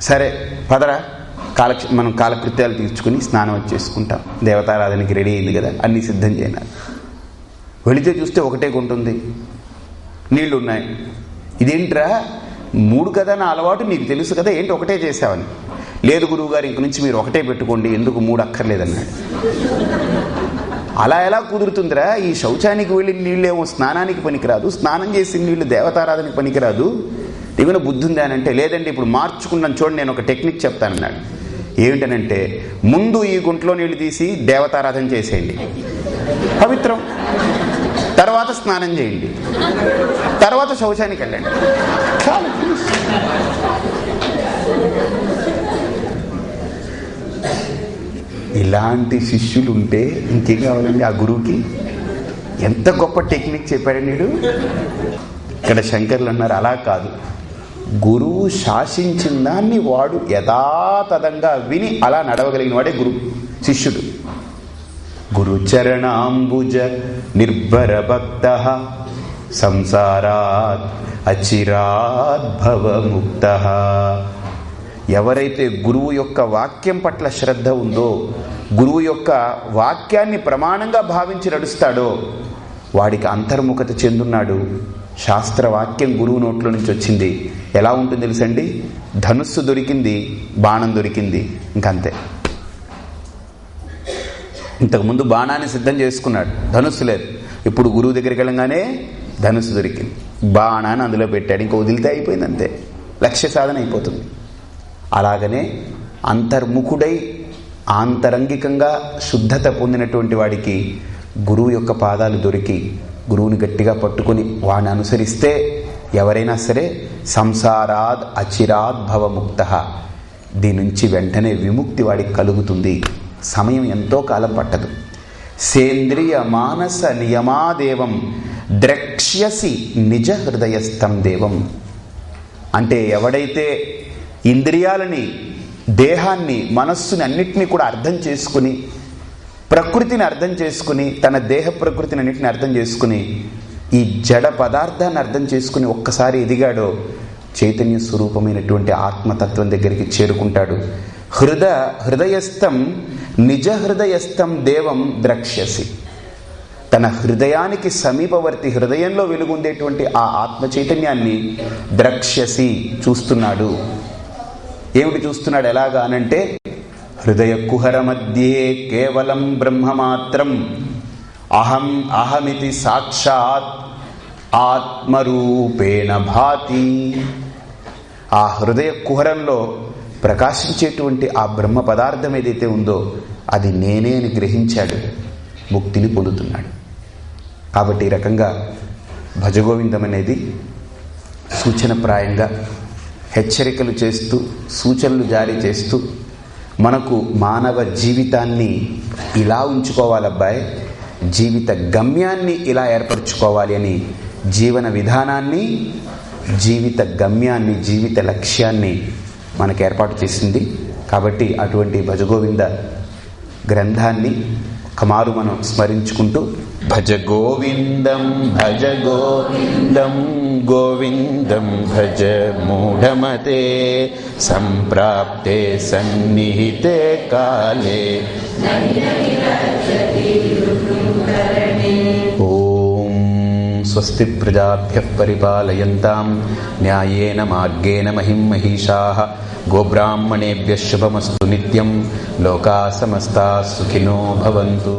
సరే పదరా. కాల మనం కాలకృత్యాలు తీర్చుకుని స్నానం వచ్చేసుకుంటాం దేవతారాధనకి రెడీ అయింది కదా. అన్నీ సిద్ధం చేయనాలి వెళితే చూస్తే ఒకటే గుంటుంది నీళ్ళు ఉన్నాయి ఇదేంట్రా? మూడు కదా నా అలవాటు నీకు తెలుసు కదా ఏంటి ఒకటే చేసావని లేదు గురువుగారు ఇంక నుంచి మీరు ఒకటే పెట్టుకోండి ఎందుకు మూడు అక్కర్లేదన్నాడు. అలా ఎలా కుదురుతుందిరా? ఈ శౌచానికి వెళ్ళిన నీళ్ళేమో స్నానానికి పనికిరాదు స్నానం చేసిన నీళ్ళు దేవతారాధనకి పనికిరాదు. ఏమైనా బుద్ధి ఉందా అని అంటే లేదండి ఇప్పుడు మార్చుకున్నాను చూడండి నేను ఒక టెక్నిక్ చెప్తానన్నాడు. ఏమిటనంటే ముందు ఈ గుంట్లో నీళ్ళు తీసి దేవతారాధన చేసేయండి. పవిత్రం. తర్వాత స్నానం చేయండి. తర్వాత శౌచానికి వెళ్ళండి. చాలు ఇలాంటి శిష్యులు ఉంటే ఇంకేం కావాలండి ఆ గురువుకి? ఎంత గొప్ప టెక్నిక్ చెప్పాడు నీడు? ఇక్కడ శంకర్లు అన్నారు అలా కాదు. గురువు శాసించిన దాన్ని వాడు యథాతథంగా విని అలా నడవగలిగిన వాడే గురువు శిష్యుడు. గురుచరణాంబుజ నిర్భర భక్త సంసారాత్ అచిరాద్భవముక్త ఎవరైతే గురువు యొక్క వాక్యం పట్ల శ్రద్ధ ఉందో గురువు యొక్క వాక్యాన్ని ప్రమాణంగా భావించి నడుస్తాడో వాడికి అంతర్ముఖత చెందున్నాడు. శాస్త్ర వాక్యం గురువు నోట్లో నుంచి వచ్చింది. ఎలా ఉంటుంది తెలుసండి? ధనుస్సు దొరికింది బాణం దొరికింది. ఇంకంతే. ఇంతకుముందు బాణాన్ని సిద్ధం చేసుకున్నాడు. ధనుస్సు లేదు. ఇప్పుడు గురువు దగ్గరికి వెళ్ళంగానే ధనుస్సు దొరికింది. బాణాన్ని అందులో పెట్టాడు. ఇంకా వదిలితే అయిపోయింది అంతే. లక్ష్య సాధన అయిపోతుంది. అలాగనే అంతర్ముఖుడై ఆంతరంగికంగా శుద్ధత పొందినటువంటి వాడికి గురువు యొక్క పాదాలు దొరికి గురువుని గట్టిగా పట్టుకుని వాడిని అనుసరిస్తే ఎవరైనా సరే సంసారాద్ అచిరాద్ భవముక్త. దీని నుంచి వెంటనే విముక్తి వాడికి కలుగుతుంది. సమయం ఎంతో కాలం పట్టదు. సేంద్రియ మానస నియమాదేవం ద్రక్ష్యసి నిజ హృదయస్థం దేవం. అంటే ఎవడైతే ఇంద్రియాలని దేహాన్ని మనస్సుని అన్నిటినీ కూడా అర్థం చేసుకుని ప్రకృతిని అర్థం చేసుకుని తన దేహ ప్రకృతిని అన్నిటిని అర్థం చేసుకుని ఈ జడ పదార్థాన్ని అర్థం చేసుకుని ఒక్కసారి ఎదిగాడో చైతన్య స్వరూపమైనటువంటి ఆత్మతత్వం దగ్గరికి చేరుకుంటాడు. హృద హృదయస్థం నిజ హృదయస్థం దేవం ద్రక్ష్యసి. తన హృదయానికి సమీపవర్తి హృదయంలో వెలుగుండేటువంటి ఆ ఆత్మ చైతన్యాన్ని ద్రక్ష్యసి చూస్తున్నాడు. ఏమిటి చూస్తున్నాడు ఎలాగా అనంటే హృదయ కుహర మధ్యే కేవలం బ్రహ్మమాత్రం. అహం అహమితి సాక్షాత్ ఆత్మరూపేణ భాతి. ఆ హృదయ కుహరంలో ప్రకాశించేటువంటి ఆ బ్రహ్మ పదార్థం ఏదైతే ఉందో అది నేనే అని గ్రహించాడు. ముక్తిని పొందుతున్నాడు. కాబట్టి ఈ రకంగా భజగోవిందం అనేది సూచనప్రాయంగా హెచ్చరికలు చేస్తూ సూచనలు జారీ చేస్తూ మనకు మానవ జీవితాన్ని ఇలా ఉంచుకోవాలబ్బాయి జీవిత గమ్యాన్ని ఇలా ఏర్పరచుకోవాలి అని జీవన విధానాన్ని జీవిత గమ్యాన్ని జీవిత లక్ష్యాన్ని మనకు ఏర్పాటు చేసింది. కాబట్టి అటువంటి భజగోవింద గ్రంథాన్ని కమారు మనం స్మరించుకుంటూ భజ గోవిందం భజ గోవిందం గోవిందం భజ మూఢమతే సంప్రాప్తే సన్నిహితే కాలే. స్వస్తి ప్రజాభ్య పరిపాలయంతాం న్యాయేన మార్గేణ మహిం మహిషా గోబ్రాహ్మణేభ్య శుభమస్తు నిత్యం లోకా సమస్తా సుఖినో భవంతు